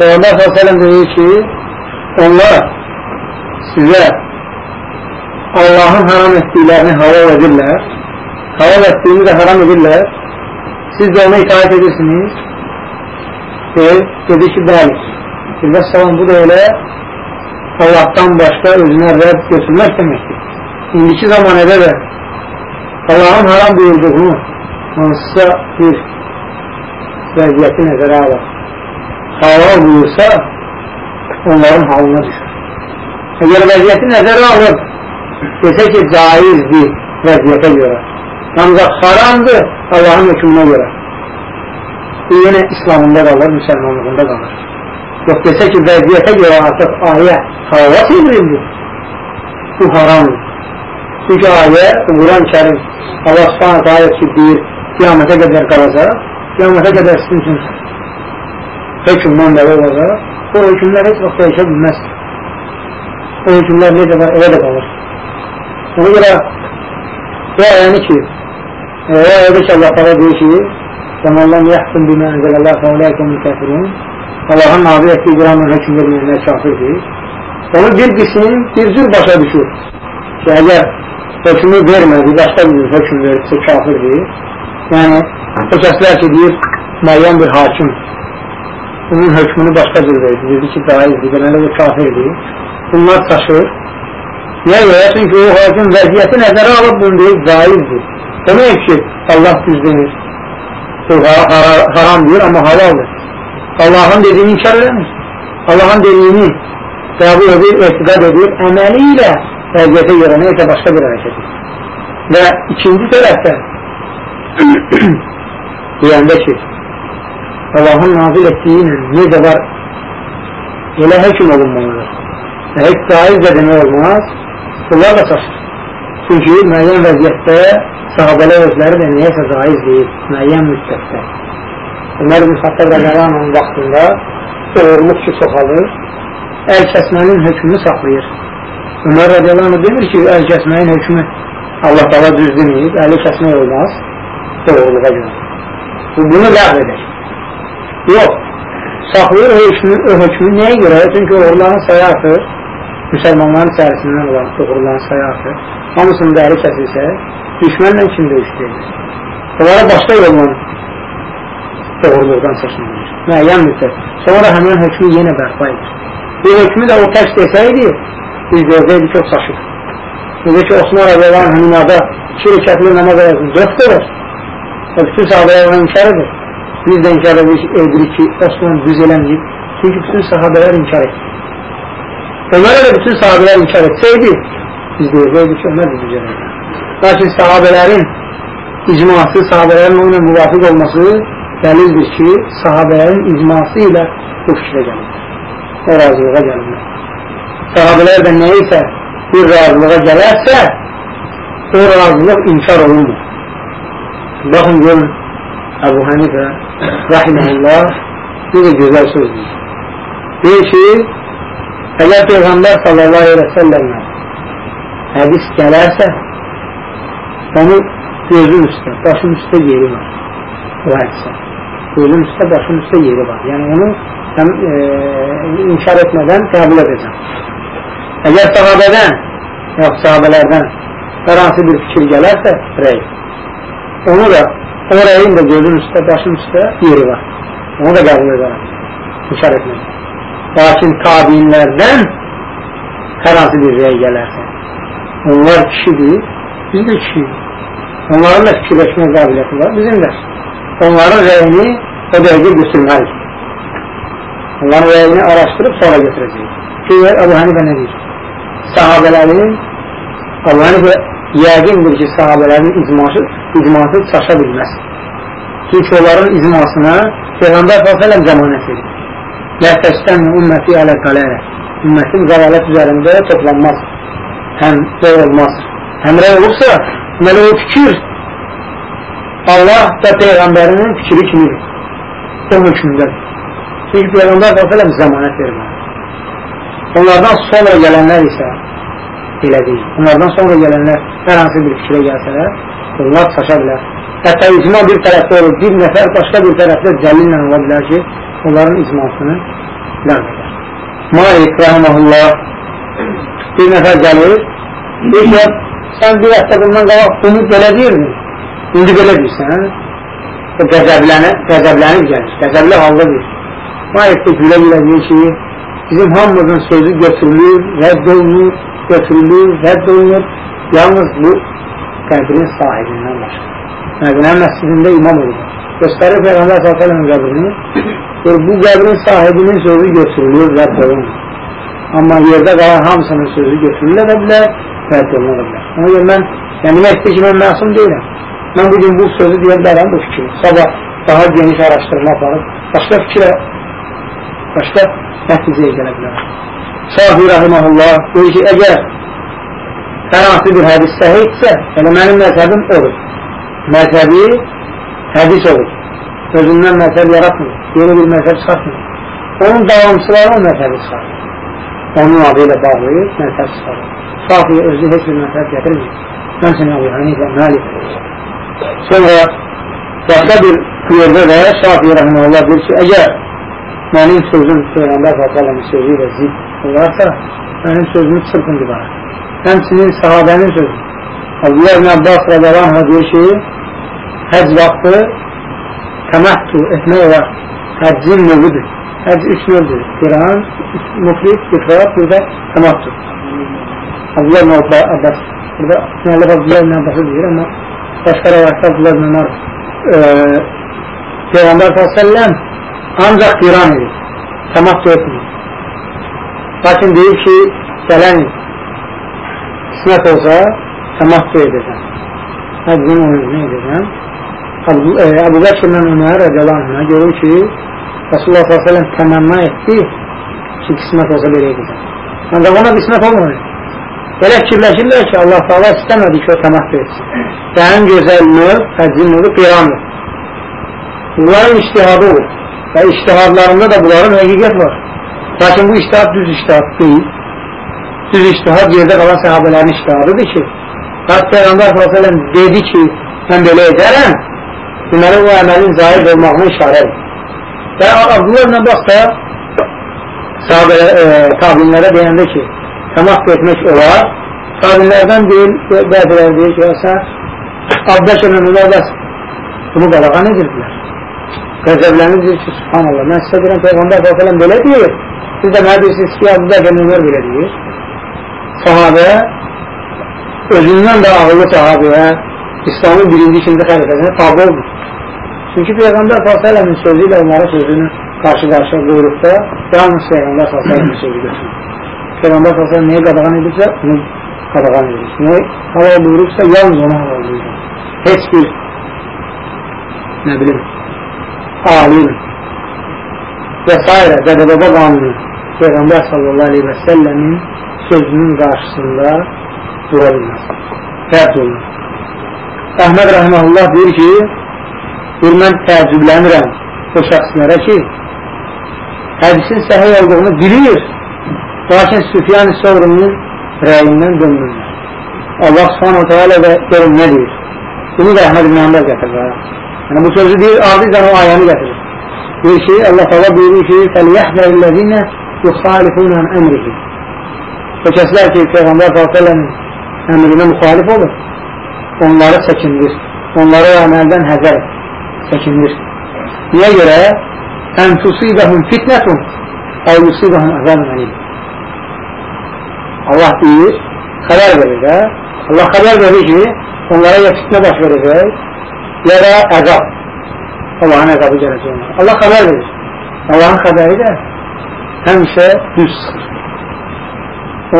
Peyğəmbər s.ə.v deyir ki, onlar sizə Allahın haram etdiklərini halal edirlər, halal etdiyini də haram edirlər, siz də ona itaat edirsiniz. E, dedi ki, bəli. Və salam, bu da elə Allahdan başqa özünə rəbb götürmək deməkdir. İndiki zamanədə də Allahın haram buyurduğunu hansısa bir vəziyyəti nəzərə alır. Halal buyursa, onların halına düşür. Əgər vəziyyəti nəzərə alır, desə ki, caizdir vəziyyətə görə. Ancaq haramdır Allahın hökmünə görə. Bu yenə İslamında qalır, müsəlmanlığında qalır. Yox desə ki, vəziyyətə görə artıq ayə halala çevrildi. Bu haramdır. Çünki ayə, Quran kərim, Allah subhanət ayət ki, deyir, qiyamətə qədər qalacaq, qiyamətə qədər sizin üçün hökm mənbəli olacaq, o hökmlər heç vaxt dəyişə bilməz. O hökmlər necə var, elə də qalır. Ona görə bu ayəni ki, o ayədə ki, Allah təala deyir ki, وَمَنْ لَمْ يَحْكُمْ بِمَا أَنْزَلَ اللّٰهُ فَاُولَٰئِكَ هُمُ الْكَافِرُونَ Allahın nazil etdiyi Quranla hökm verməyənlər kafirdir. Onu bir qismin bir cür başa düşür. Ki, əgər hökmü vermədi, başqa bir hökm verirsə kafirdir. Yəni, o kəslər ki, deyir, müəyyən bir hakim onun hökmünü başqa cür verdi. Dedi ki, caizdir, deməli bu kafirdir. Bunlar taşır. Niyə görə? Çünki o hakim vəziyyəti nəzərə alıb bunu deyir, caizdir. Demək ki, Allah düz demir. O haram deyir, amma halaldır. Allahın dediyini inkar edəmir. Allahın dediyini qəbul edir, etiqad edir, əməli ilə vəziyyətə görə neysə başqa bir hərəkət edir. Və ikinci tərəfdə deyəndə ki, Allahın nazil etdiyi ilə necə var elə hökum olunmalıdır. Və heç caiz də demək olmaz, bunlar da çaşır. Çünki müəyyən vəziyyətdə sahabələr özləri də neyəsə caiz deyil, müəyyən müddətdə. Ömər ibn Xattab Rəqəlanın vaxtında doğruluq ki çoxalır, əl kəsmənin hökmünü saxlayır. Ömər Rəqəlanı demir ki, əl kəsməyin hökmü Allah dala düz deməyib, əli kəsmək olmaz doğruluğa görə. Bu, bunu ləğv edir. Yox, saxlayır hökmü, o hökmü nəyə görə? Çünki oğurların sayı artır, müsəlmanların içərisindən olan oğurların sayı artır. Hamısının dəri kəsilsə, düşmənlə kim döyüşdürür? Onlara başqa yolla doğruluqdan çəkinir. Müəyyən müddət. Sonra həmin hökmü yenə bərpa edir. Bu hökmü də o təks desəydi, biz gördəydi çox saşır. Necə ki, Osman Rəbəlan Hüminada iki rəkətli namaz ayasını dörd görür. Bütün sahabələr ona inkar edir. Biz də inkar edirik ki, Osman düz eləməyib. Çünki bütün sahabələr inkar etdi. Ömərə də bütün sahabələr inkar etsəydi, biz deyəcəkdik ki, Ömər də düz eləməyib. Lakin sahabələrin icması, sahabələrin onunla müvafiq olması dəlildir ki, sahabələrin icması ilə bu fikrə gəlir. O razılığa gəlirlər. Sahabələr də neysə bir razılığa gələrsə, o razılıq inkar olunmur. Baxın, görün, Əbu Hənifə rahiməhullah necə gözəl söz deyir. Deyir ki, əgər Peyğəmbər sallallahu aleyhi və səlləmlə hədis gələrsə, onun gözün üstə, başın üstə yeri var. O hədisə. Gözün üstə, başın üstə yeri var. Yəni onu həm, e, inkar etmədən qəbul edəcəm. Əgər sahabədən, yox sahabələrdən hər hansı bir fikir gələrsə, rəy. Onu da o rəyin də gözün üstə, başın üstə yeri var. Onu da qəbul edərəm. İnkar etmək. Lakin tabinlərdən hər hansı bir rəy gələrsə, onlar kişidir, biz də kişiyiz. Onların da fikirləşmə qabiliyyəti var, bizim də. Onların rəyini o dəqiqə götürməlidir. Onların rəyini araşdırıb sonra götürəcəyik. Çünki Əbu Hanifə nə deyir? Sahabələrin Əbu Hanifə yəqindir ki, sahabələrin icması, icması çaşa bilməz. Çünki onların icmasına Peyğəmbər s.ə.v zəmanət verir. Lətəstən ümməti alə qalərə. Ümmətin qalalət üzərində toplanmaz. Həm də olmaz. Həmrə olursa, deməli o fikir Allah və Peyğəmbərinin fikri kimidir. O hökmündədir. Çünki Peyğəmbər s.ə.v zəmanət verir. Onlardan sonra gələnlər isə elə deyil. Onlardan sonra gələnlər hər hansı bir fikrə gəlsələr, onlar çaşa bilər. Hətta icma bir tərəfdə olur, bir nəfər başqa bir tərəfdə cəlillə ola bilər ki, onların icmasını ləğv edər. Malik rəhməhullah bir nəfər gəlir, deyir ki, sən bir həftə bundan qabaq bunu belə deyirdin, indi belə deyirsən, qəzəblənib, qəzəblənib gəlir, qəzəbli halda deyir. Malik də gülə-gülə deyir ki, bizim hamımızın sözü götürülür, rədd olunur, götürülür, rədd olunur. Yalnız bu qəbrin sahibindən başqa. Mədinə məscidində imam olur. Göstərir Peyğəmbər s.ə.v qəbrini. Bu qəbrin sahibinin sözü götürülür, rədd olunur. Amma yerdə qalan hamısının sözü götürülə də bilər, rədd olunur bilər. Ona görə mən, yəni məhdi ki, mən məsum deyiləm. Mən bugün bu sözü deyə bilərəm bu fikri. Sabah daha geniş araşdırma aparıb, başqa fikrə, başqa nəticəyə gələ bilərəm. Şafi Rahimahullah deyir ki, əgər hər hansı bir hədis səhidsə, elə mənim məzəbim olur. Məzəbi hədis olur. Özündən məzəb yaratmır. Yeni bir məzəb çıxartmır. Onun davamçıları o məzəbi çıxartır. Onun adı ilə bağlayıb məzəb çıxarır. Şafi özü heç bir məzəb gətirmir. Həmçinin Əbu Hanifə, Məlik. Sonra başqa bir yerdə də Şafi Rahimahullah deyir ki, əgər mənim sözüm Peyğəmbər s.ə.v sözü ilə zid olarsa, mənim sözümü çırpın divara. Həmçinin sahabənin sözü. Abdullah ibn Abbas radiyallahu deyir ki, həc vaxtı təməhtu etmək olar. Həccin növüdür. Həcc üç növdür. Qiran, mufrid, ifrat, bir də təməhtu. Abdullah ibn Abbas. Burada müəllif Abdullah ibn Abbas'ı deyir, amma başqa rəvayətdə Abdullah ibn Ömər Peyğəmbər s.ə.v ancaq qiran edir. Təmattu etmir. Lakin deyir ki, gələn qismət olsa, təmattu edəcəm. Həccin oyunu edəcəm. Əbu e, Bəkirlə Ömər rədiyallahu görür ki, Rasulullah s.ə.v təmənna etdi ki, qismət olsa belə edəcəm. Ancaq ona qismət olmur. Belə fikirləşirlər ki, Allah Taala istəmədi ki, o təmattu etsin. Və ən gözəl növ, həccin növü qirandır. Bunların iştihadı olur. Və iştihadlarında da bunların həqiqət var. Lakin bu iştihad düz iştihad deyil. Düz iştihad yerdə qalan səhabələrin iştihadıdır ki, Qat Peyğəmbər s.ə.v dedi ki, mən belə edərəm, deməli o əməlin zahid olmağına işarədir. Və Abdullah ibn Abbas da sahabələ, e, tabinlərə deyəndə ki, təmaq etmək olar, tabinlərdən deyil, bəziləri deyir ki, sən Abdaş ibn Abbas bunu qadağan edirdilər qəzəblənir deyir ki, subhanallah, mən sizə deyirəm, Peyğəmbər s.ə.v belə deyir, siz də mənə deyirsiniz ki, Bəkir Ömər belə deyir. Sahabə, özündən də ağıllı sahabəyə, İslamın birinci, ikinci xəlifəsinə tabi oldur. Çünki Peyğəmbər s.ə.v-in sözü ilə onların sözünü qarşı-qarşıya qoyuruqda, yalnız Peyğəmbər s.ə.v-in sözü götürür. Peyğəmbər s.ə.v nəyə qadağan edirsə, onu qadağan edir. Nəyə halal buyurursa, yalnız ona halal buyurur. Heç bir, nə bilim, alim və s. Dədəbaba qanunu Peyğəmbər sallallahu aleyhi və səlləmin sözünün qarşısında dura bilməz. Rədd olunur. Əhməd Rəhməlullah deyir ki, bir mən təəccüblənirəm o şəxslərə ki, hədisin səhiy olduğunu bilir, Lakin Süfyan-ı Savrun'un rəyindən döndürmə. Allah subhanahu teala da görün ne deyir? Bunu da Ahmet bin Hanbel getirir. Yani bu sözü bir değil, adıyla o ayağını getirir. Bir şey Allah Teala buyuruyor ki فَلْيَحْذَرِ الَّذ۪ينَ يُخَالِفُونَ عَنْ اَمْرِهِ O kesler ki Peygamber Sallallahu emrine muhalif olur. Onları seçindir. Onları amelden hezer seçindir. Niye göre? اَنْ تُصِيبَهُمْ فِتْنَةٌ اَوْ يُصِيبَهُمْ اَذَانُ عَلِيمٌ Allah deyir, xəbər verir də, Allah xəbər verir ki, onlara ya fitnə baş verəcək, ya da əzab. Allahın əzabı gələcək onlara. Allah xəbər verir. Allahın xəbəri də həmişə düz çıxır.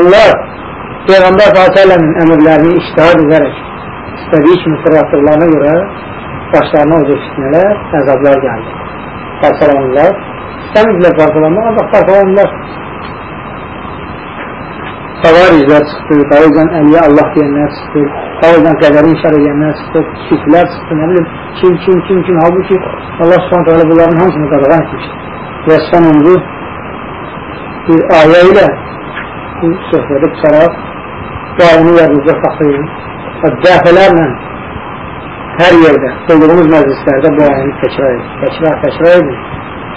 Onlar Peyğəmbər s.ə.v-in əmrlərini iştihad edərək istədiyi kimi fırlatdıqlarına görə başlarına o fitnələr, əzablar gəldi. Parçalanırlar. istəmirdilər parçalanmaq, ancaq parçalandılar. Xavariclər çıxdı, Xavaricdən Əliyə Allah deyənlər çıxdı, Xavaricdən qədəri inkar edənlər çıxdı, şirklər çıxdı, nə bilim, kim, kim, kim, kim, halbuki Allah subhanət hələ bunların hamısını qadağan etmişdir. Və sonuncu bir ayə ilə bu söhbəti qısaraq, daimi yadınıza saxlayın və dəfələrlə hər yerdə, olduğumuz məclislərdə bu ayəni təkrar edin, təkrar, təkrar edin.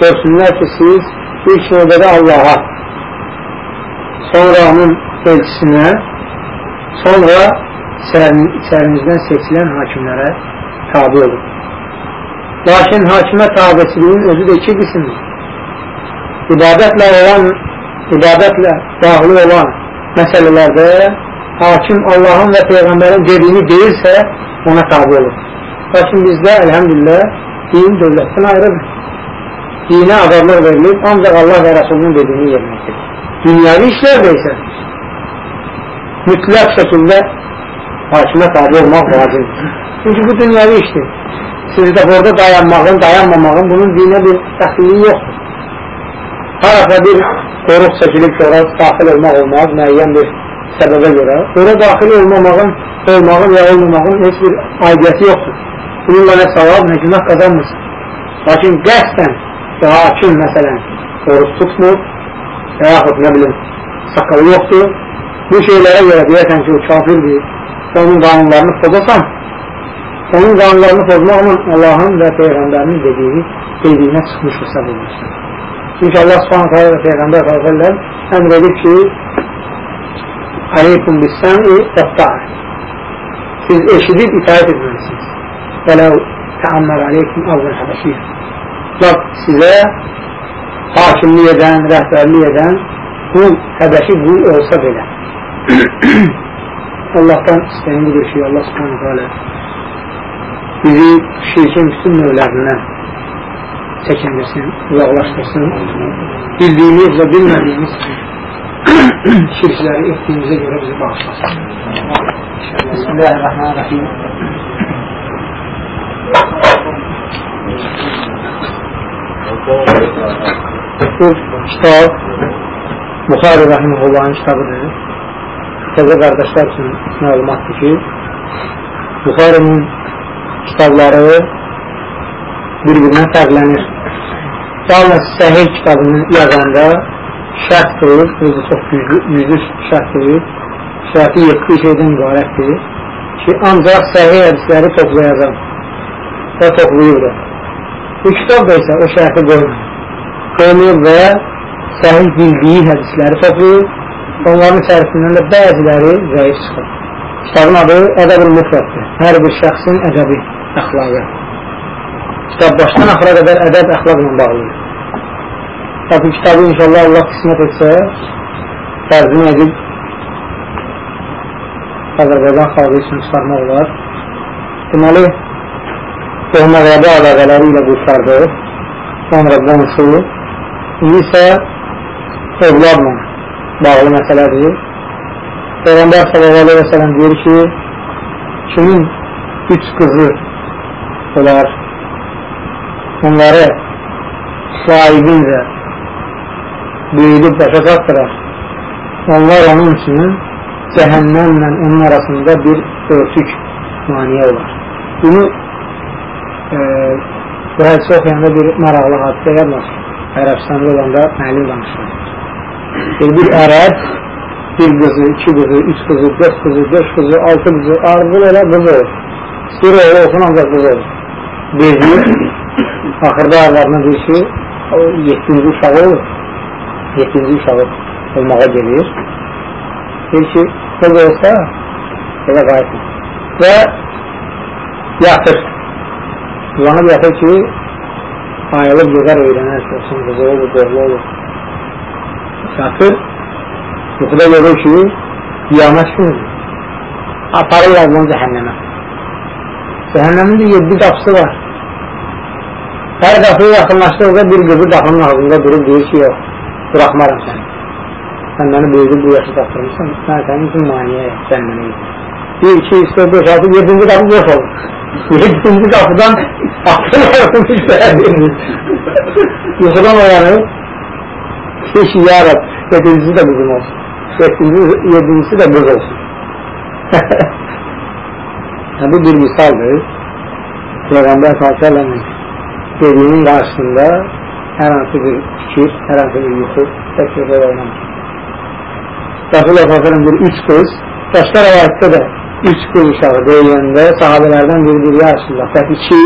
Görsünlər ki, siz ilk növbədə Allaha, sonra onun elçisinə, sonra içərinizdən seçilən hakimlərə tabi olun. Lakin hakimə tabiçiliyin özü də iki qismdir. İbadətlə olan, ibadətlə bağlı olan məsələlərdə hakim Allahın və Peyğəmbərin dediyini deyirsə, ona tabi olur. Lakin bizdə, əlhəmdülillah, din dövlətdən ayrıdır. Dinə adamlar verilib, ancaq Allah və Rəsulunun dediyini yerinəkdir. Dünyavi işlərdə isə mütləq şəkildə hakimə tabi olmaq vacibdir. Çünki bu dünyavi işdir. Sizdə orada dayanmağın, dayanmamağın bunun dinə bir təxliliyi yoxdur. Harada bir qoruq çəkilib ki, ora daxil olmaq olmaz, müəyyən bir səbəbə görə. Ora daxil olmamağın, olmağın ya olmamağın heç bir aidiyyəti yoxdur. Bununla nə savab, nə günah qazanmırsın. Lakin qəsdən ki, hakim məsələn, oruç tutmur, və yaxud nə bilim, sakalı yoxdur, bu şeylərə görə deyərsən ki, o kafirdir, onun qanunlarını pozasan, onun qanunlarını pozmaqla Allahın və Peyğəmbərinin dediyini, dediyinə çıxmış hesab olursun. Çünki Allah subhanətə və Peyğəmbər s.ə.v əmr edir ki, Aleykum bis-səmi və Siz eşidib itaət etməlisiniz. Vələv təammər aleykum avzən həbəşiyyə. Laf sizə hakimlik edən, rəhbərlik edən qul, həbəşi qul olsa belə. Allahdan istəyən budur ki, Allah subhanahu teala bizi şirkin bütün növlərindən çəkindirsin, uzaqlaşdırsın. Bildiyimiz və bilmədiyimiz şirkləri etdiyimizə görə bizi bağışlasın. Bismillahirrahmanirrahim. Bu kitab Buxari Rahimullahın kitabıdır. Təzə qardaşlar üçün məlumatdır ki, Buxarinin kitabları bir-birindən fərqlənir. Yalnız səhih kitabını yazanda şərt qoyur, özü çox güclü, güclü şərt qoyur. Şərti 7 şeydən ibarətdir ki, ancaq səhih hədisləri toplayacaq və toplayır da. Bu kitab da isə o şərti qoymur. Qoymur və səhih bildiyi hədisləri toplayır onların içərisindən də bəziləri zəif çıxır. Kitabın adı Ədəb-ül Müfrətdir. Hər bir şəxsin ədəbi, əxlaqı. Kitab başdan axıra qədər ədəb, əxlaqla bağlıdır. Bu kitabı inşallah Allah qismət etsə, tərcümə edib Azərbaycan xalqı üçün çıxarmaq olar. Deməli, doğma-qəbi əlaqələri ilə qurtardı. Sonra qonşu, indi isə övladla bağlı məsələdir. Peyğəmbər sallallahu aleyhi və sələm deyir ki, kimin üç qızı olar, onları sahibincə böyüdüb başa çatdırar. Onlar onun üçün cəhənnəmlə onun arasında bir örtük maniyə olar. Bunu e, bu hədisi oxuyanda bir maraqlı hadisə yadmaz. Ərəbistanda olanda müəllim danışır. Bir ərəb bir qızı, iki qızı, üç qızı, dörd qızı, beş qızı, altı qızı, arzul elə qızı. İstəyir oğlu olsun ancaq qızı. Deyir, axırda arvadına deyir ki, o yeddinci uşağı olur. Yeddinci uşağı olmağa gelir. Deyir ki, qız olsa, elə qayıtın. Və yatır. Uzanıb yatır ki, ayılıb gözər öyrənər ki, olsun, qızı olur, doğru olur. Kafir yuxuda görür ki, qiyamət günüdür. Aparırlar bunu cəhənnəmə. Cəhənnəmin də 7 qapısı var. Hər qapıya yaxınlaşdıqda bir qızı qapının ağzında durub deyir ki, yox, buraxmaram səni. Sən məni böyüdüb bu yaşı tapdırmışsan, mən sənin üçün maniyə cəhənnəmə Bir, iki, üç, dörd, beş, altı, yedinci qapı boş olur. Yedinci qapıdan atırlar onu içəri. Yuxudan oyanıb, ki, ya Rab, yedincisi də qızım olsun. Yedincisi də qız olsun. bu bir misaldır. Peyğəmbər s.ə.v-in dediyinin qarşısında hər hansı bir fikir, hər hansı bir yuxu təklifə oynamır. Rasulullah s.ə.v bir üç qız, başqa rəvayətdə də üç qız uşağı deyiləndə sahabələrdən biri bir ya Rasulullah, bət iki,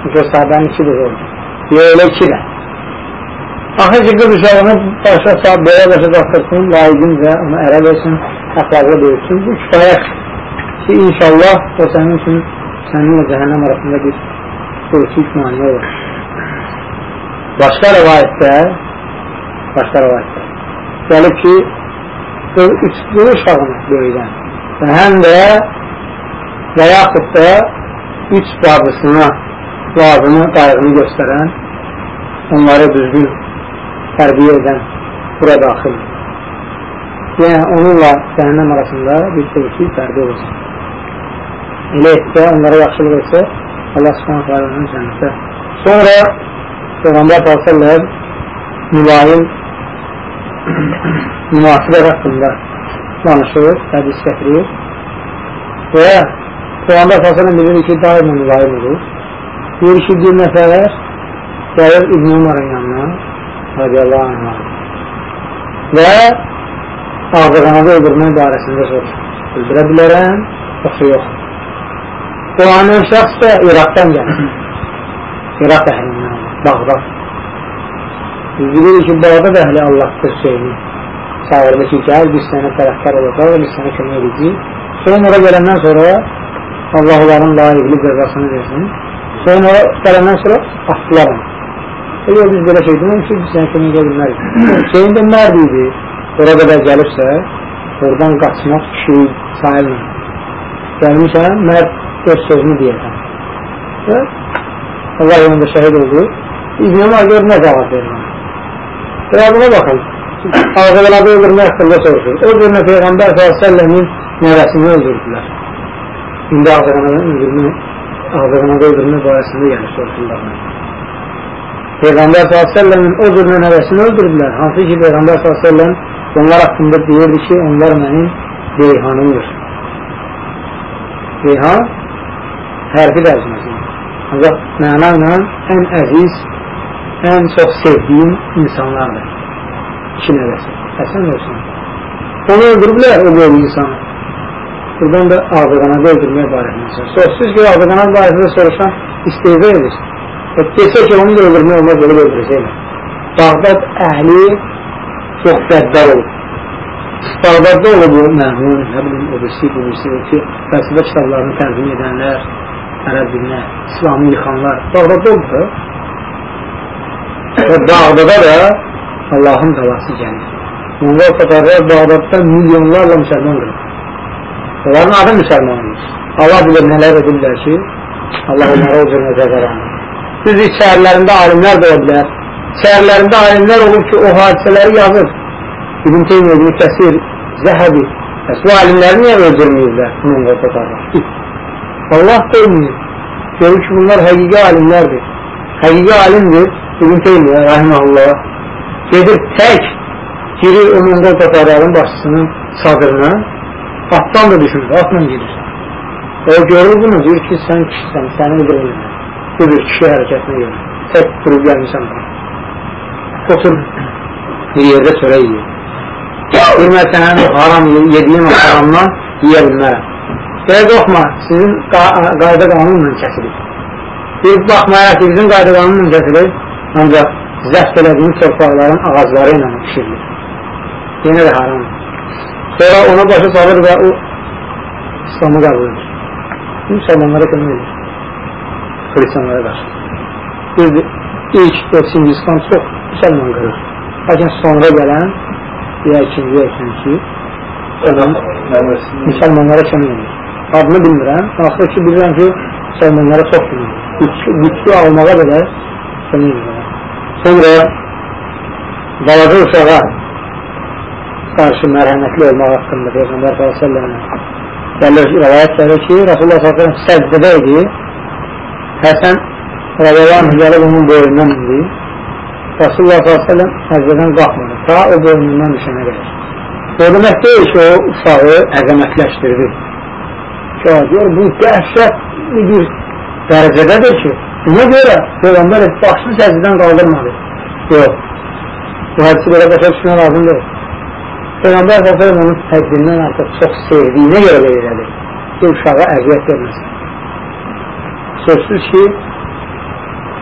çünki o sahabənin ikidir oldu. Ya elə iki də. Axır ki, qız uşağını başa sahib belə başa qalxırsın, layiqincə onu ərə versin, əxlaqla böyütsün. Bu kifayət ki, inşallah o sənin üçün səninlə cəhənnəm arasında bir politik mani olur. Başqa rəvayətdə başqa rəvayətdə gəlib ki, üçlü uşağını böyüdən və həm də və yaxud da üç bacısına lazımı qayğını göstərən onları düzgün tərbiyə edən bura daxil. Yəni, onunla cəhənnəm arasında bir politik fərqi olacaq. Elə etsə, onlara yaxşılıq etsə, Allah subhanət alənin cənnətə. Sonra Peyğəmbər s.ə.v mülayim münasibət haqqında danışır, hədis gətirir və Peyğəmbər s.ə.v bilir ki, daima mülayim olur. Deyir ki, bir nəfərlər gəlir İbn Umarın yanına radiyallahu anh və ağzıqanadı öldürmək barəsində soruşur. Öldürə bilərəm, yoxsa yox. O anın şəxs də İraqdan gəlir. İraq əhlindən, Bağdad. Biz bilirik ki, Bağdad əhli Allahdır şeyini. Çağırdı ki, gəl, biz sənə tərəfkar olacaq, biz sənə kömək edəcəyik. Sonra gələndən sonra Allah onların layiqli cəzasını versin. Sonra gələndən sonra attılar onu. E, yox, biz belə şey deməmişik, biz sənə kömək edə bilmərik. Şeyin də mərd idi. Orada da gəlibsə, oradan qaçmaq kişi sayılmır. Gəlmişəm, mərd öz sözünü deyəcəm. Və Allah yolunda şəhid oldu. İbn Ömər gör nə cavab verir. Cavabına baxın. Ağzıqladı öldürmək haqqında soruşur. O cürünə Peyğəmbər s.ə.v-in nəvəsini öldürdülər. İndi ağzıqladı öldürmək ağzıqladı öldürmək barəsində gəlir soruşurlar. Peyğəmbər s.ə.v-in o cürünə nəvəsini öldürdülər. Hansı ki, Peyğəmbər s.ə.v onlar haqqında deyirdi ki, onlar mənim beyhanımdır. Beyhan hərfi tərcüməsidir. Ancaq məna ilə ən əziz, ən çox sevdiyim insanlardır. İki nəvəsi. Həsən olsun. Onu öldürüblər o böyle insanı. Buradan da ağzıqanada öldürmək barəsində. Sözsüz ki, ağzıqanad barəsində soruşan isteyizə edir. Desə ki, onu da öldürmək olmaz, belə öldürəcəklər. Bağdad əhli çox qəddar olur. Bağdadda olub o mərhum, nə bilim, o birisi, bu birisi ki, fəlsəfə kitablarını tənzim edənlər, ərəb dilinə, İslamı yıxanlar Bağdadda oldu da. Və Bağdada da Allahın talası gəlir. Monqol tatarlar Bağdadda milyonlarla müsəlman qırır. Onların adı müsəlman olur. Allah bilir nələr edirlər ki, Allah onlara o cür nəzərlərini. Düz içərlərində alimlər də ola bilər. İçərlərində alimlər olur ki, o hadisələri yazır. İbn Teymiyyə, İbn Kəsir, Zəhəbi. Bəs bu alimləri niyə öldürməyirlər? Allah qoymuyor. Görür ki, bunlar həqiqi alimlərdir. Həqiqi alimdir. İbn Teymiyyə, rahiməhullah. Gedir tək, girir o Monqol tatarların başçısının çadırına, atdan da düşünür, atla gedir. O görür bunu, deyir ki, sən kişisən, səni öldürməyəm. Bu bir kişi hərəkətinə görə. Tək durub gəlmişəm bana. Otur, bir yerdə çörək yiyir. Bir məsələn, haram yediyim haramdan yiyə bilmərəm. Belə qorxma, sizin qayda qanunla kəsilir. Bir baxmayaraq ki, bizim qayda qanunla kəsilir, ancaq zəft elədiyiniz torpaqların ağacları ilə pişirilir. Yenə də haram. Sonra ona başa salır və o İslamı qəbul edir. Müsəlmanlara kömək edir. Hristiyanlara qarşı. Bir ilk o Çingizxan çox müsəlman qırır. Lakin sonra gələn ya ikinci, ya ikinci müsəlmanlara kömək edir adını bilmirəm. Axır ki, bilirəm ki, müsəlmanlara çox bilir. Güçlü, güçlü almağa belə kömək edirəm. Sonra balaca uşağa qarşı mərhəmətli olmaq haqqında Peyğəmbər s.ə.v gəlir rəvayət gəlir ki, Rasulullah s.ə.v səcdədə idi. Həsən radiyallahu gəlib onun boyundan indi. Rasulullah s.ə.v həzrədən qalxmadı. Ta o boynundan düşənə qədər. O demək deyil ki, o uşağı əzəmətləşdirdi. Ki, diyor, bu dəhşət bir dərəcədədir ki, buna görə Peyğəmbər başını səcdən qaldırmadı. Yox. Bu hədisi belə başa düşmək lazımdır. Peyğəmbər s.ə.v onun həddindən artıq çox sevdiyinə görə belə elədi. Ki, uşağa əziyyət verməsin. Sözsüz ki,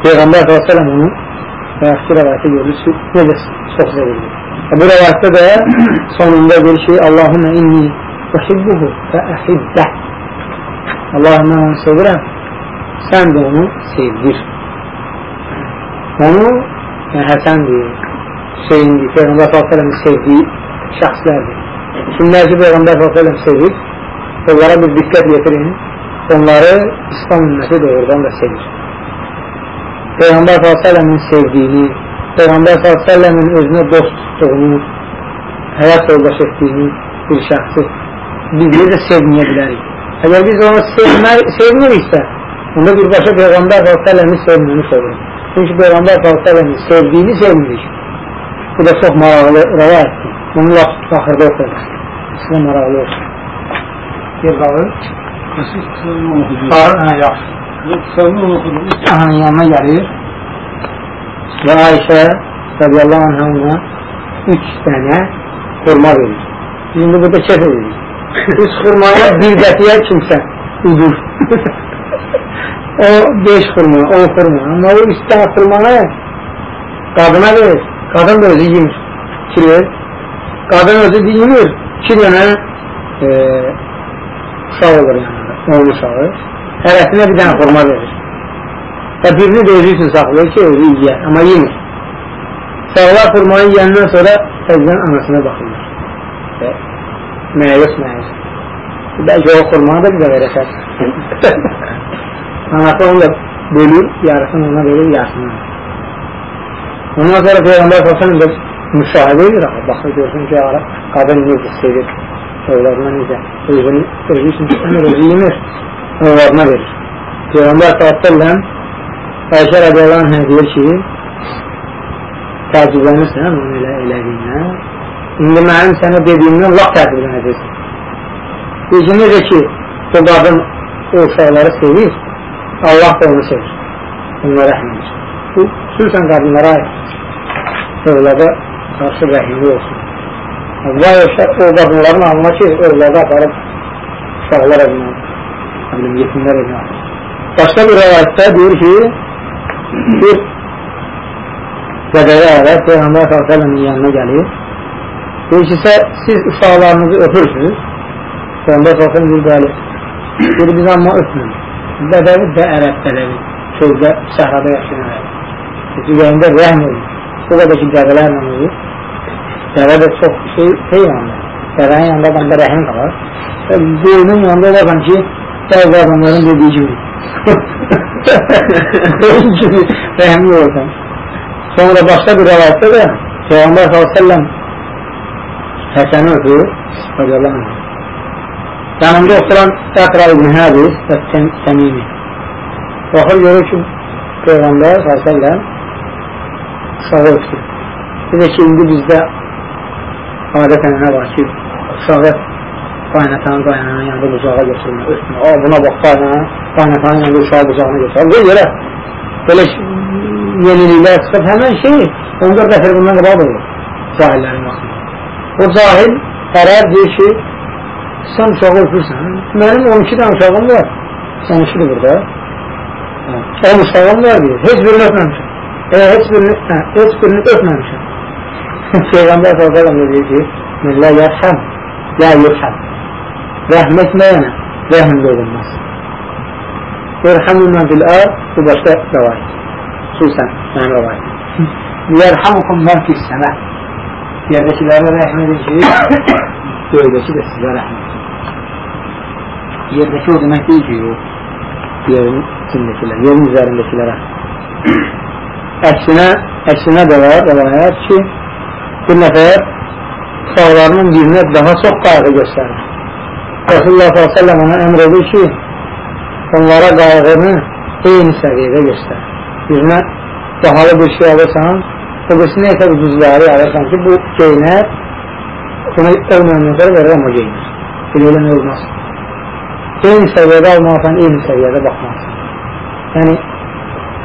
Peyğəmbər s.ə.v onu bayaqki rəvayətə görülür, necə çox sevirdi. Bu rəvayətdə də sonunda bir şey, Allahümə inni uhibbuhu və əhibbə Allahümə onu sevirəm, sən də onu sevdir. Onu yəni, Həsəndir, Hüseyindir, Peyğəmbər s.ə.v sevdiyi şəxslərdir. Kimlər ki, Peyğəmbər s.ə.v sevir, onlara bir diqqət getirin, onları İslam ümməti doğrudan da sevir. Peyğəmbər s.ə.v-in sevdiyini, Peyğəmbər s.ə.v-in özünə dost tutduğunu, həyat yoldaş etdiyini bir şəxsi biz necə sevməyə bilərik? Əgər biz onu sevmiriksə, onda birbaşa Peyğəmbər s.ə.v-i sevməmiş oluruq. Çünki Peyğəmbər s.ə.v-i sevdiyini sevmirik. Bu da çox maraqlı rəvayətdir. Bunu laf axırda oxuyur. Sizə maraqlı olsun. Bir qalır. Qısıq qısalını oxudu. Hə, yaxşı. Qısalını oxudu. Aha, yanına gəlir. Və Ayşə radiyallahu anhə ona üç dənə xurma verir. İndi burada kef edirik. Üç xurmaya bir qətiyə kimsə udur. o beş xurma, on xurma. Amma o üç dənə xurmanı qadına verir. Qadın da özü yemir. Kilir. Qadın özü yemir. İki dənə e, sağ olur yani. 10 uşağı, hərəsinə bir dənə xurma verir. Və birini də özü üçün saxlayır ki, özü yiyər, amma yemir. Sağlar xurmayı yiyəndən sonra tezdən anasına baxırlar. Və məyəlis məyəlis. Bəlkə o xurmanı da bizə verəsər. Anası onu da bölür, yarısını ona verir, yarısını ona. Ondan sonra Peygamber Sallallahu Aleyhi ve Sellem müşahidə edir, baxır, görsün ki, qadın necə sevir övladına necə, özünü, özü üçün istəmir, özü yemir, övladına verir. Peyğəmbər s.ə.v Ayşə radiyallahu anh deyir ki, təəccüblənirsən onu elə elədiyinə, indi mənim sənə dediyimdən laf təəccüblənəcəksən. Deyir ki, necə ki, o qadın o uşaqları sevir, Allah da onu sevir, onlara rəhm edir. Bu, xüsusən qadınlara aid, övlada qarşı rəhimli olsun. Vay o qadınların alına ki, övlada aparıb uşaqlar evinə, yetimlər evinə. Başqa bir rəvayətdə deyir ki, bir qədəyə ərə Peyğəmbər s.ə.v-in yanına gəlir. Deyir ki, siz uşaqlarınızı öpürsünüz. Peyğəmbər s.ə.v deyir, bəli. Deyir, biz amma öpmürük. Bədəvi də ərəb bədəvi. Çöldə, səhrada yaşayan ərəb. Ürəyində rəhm olur. O qədər ki, dəvələrlə olur. Dəvə də çox şey, şey yanında. Dəvənin yanında adamda rəhim qalır. Boynun yanında olarsan ki, bəzi adamların dediyi gibi. gibi rəhmli olsan. Sonra başqa bir rəvayətdə də Peyğəmbər s.ə.v Həsəni öpür, radiyallahu anh. Yanında oturan Əqra ibn Hədis və Təmimi. Baxır görür ki, Peyğəmbər s.ə.v uşağı öpür. Bir də ki, indi bizdə adətən nə var ki, uşağı qaynatanın qaynananın yanında bucağa götürmə, ötmə. O, buna bax, qaynanan, qaynatanın yanında uşağı bucağına götürmə. Bu yerə belə yeniliklər çıxıb həmən şey 14 dəfər bundan qabaq olur cahillərin vaxtında. O cahil ərər deyir ki, sən uşağı öpürsən, mənim 12 dənə uşağım var, sən işidir burada. 10 uşağım var deyir, heç birini öpməmişəm. E, heç birini, hə, heç birini öpməmişəm. Peyğəmbər s.ə.v deyir ki, Millə yərhəm, lə yürhəm. Rəhm etməyənə rəhm olunmaz. Yerhamu mən fil ər bu başqa rəvayət. Xüsusən mənim rəvayət. Yerhamukum mən fil sənə. Yerdəkilərə rəhm edin ki, göydəki də sizə rəhm edin. Yerdəki o demək deyil ki, o yerin içindəkilər, yerin üzərindəkilərə. Əksinə, əksinə də var rəvayət ki, bir nəfər uşaqlarının birinə daha çox qayğı göstərir. Resulullah s.ə.v ona əmr edir ki, onlara qayğını eyni səviyyədə göstər. birinə bahalı bir şey alırsan, o birisini isə ucuzları alırsan ki, bu geyinər, ona olmayandan sonra verir, amma geyinir. Belə eləmə olmaz. Eyni səviyyədə almalısan, eyni səviyyədə baxmalısan. Yəni,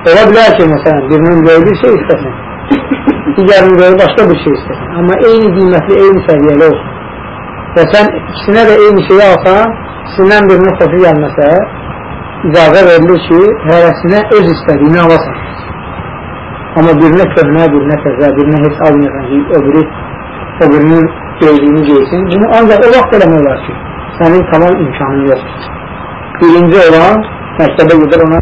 ola bilər ki, məsələn, birinin böyük bir şey istəsin, digərinin böyük başqa bir şey istəsin. Amma eyni qiymətli, eyni səviyyəli olsun. Və sən ikisinə də eyni şeyi alsan, ikisindən birinin xoşu gəlməsə, icazə verilir ki, hərəsinə öz istədiyini alasan. Amma birinə köhnə, birinə təzə, birinə heç almayasan ki, öbürü, öbürünün gördüyünü geysin. Bunu ancaq o vaxt eləmək olar ki, sənin tamam imkanın yoxdur. Birinci olan məktəbə gedir ona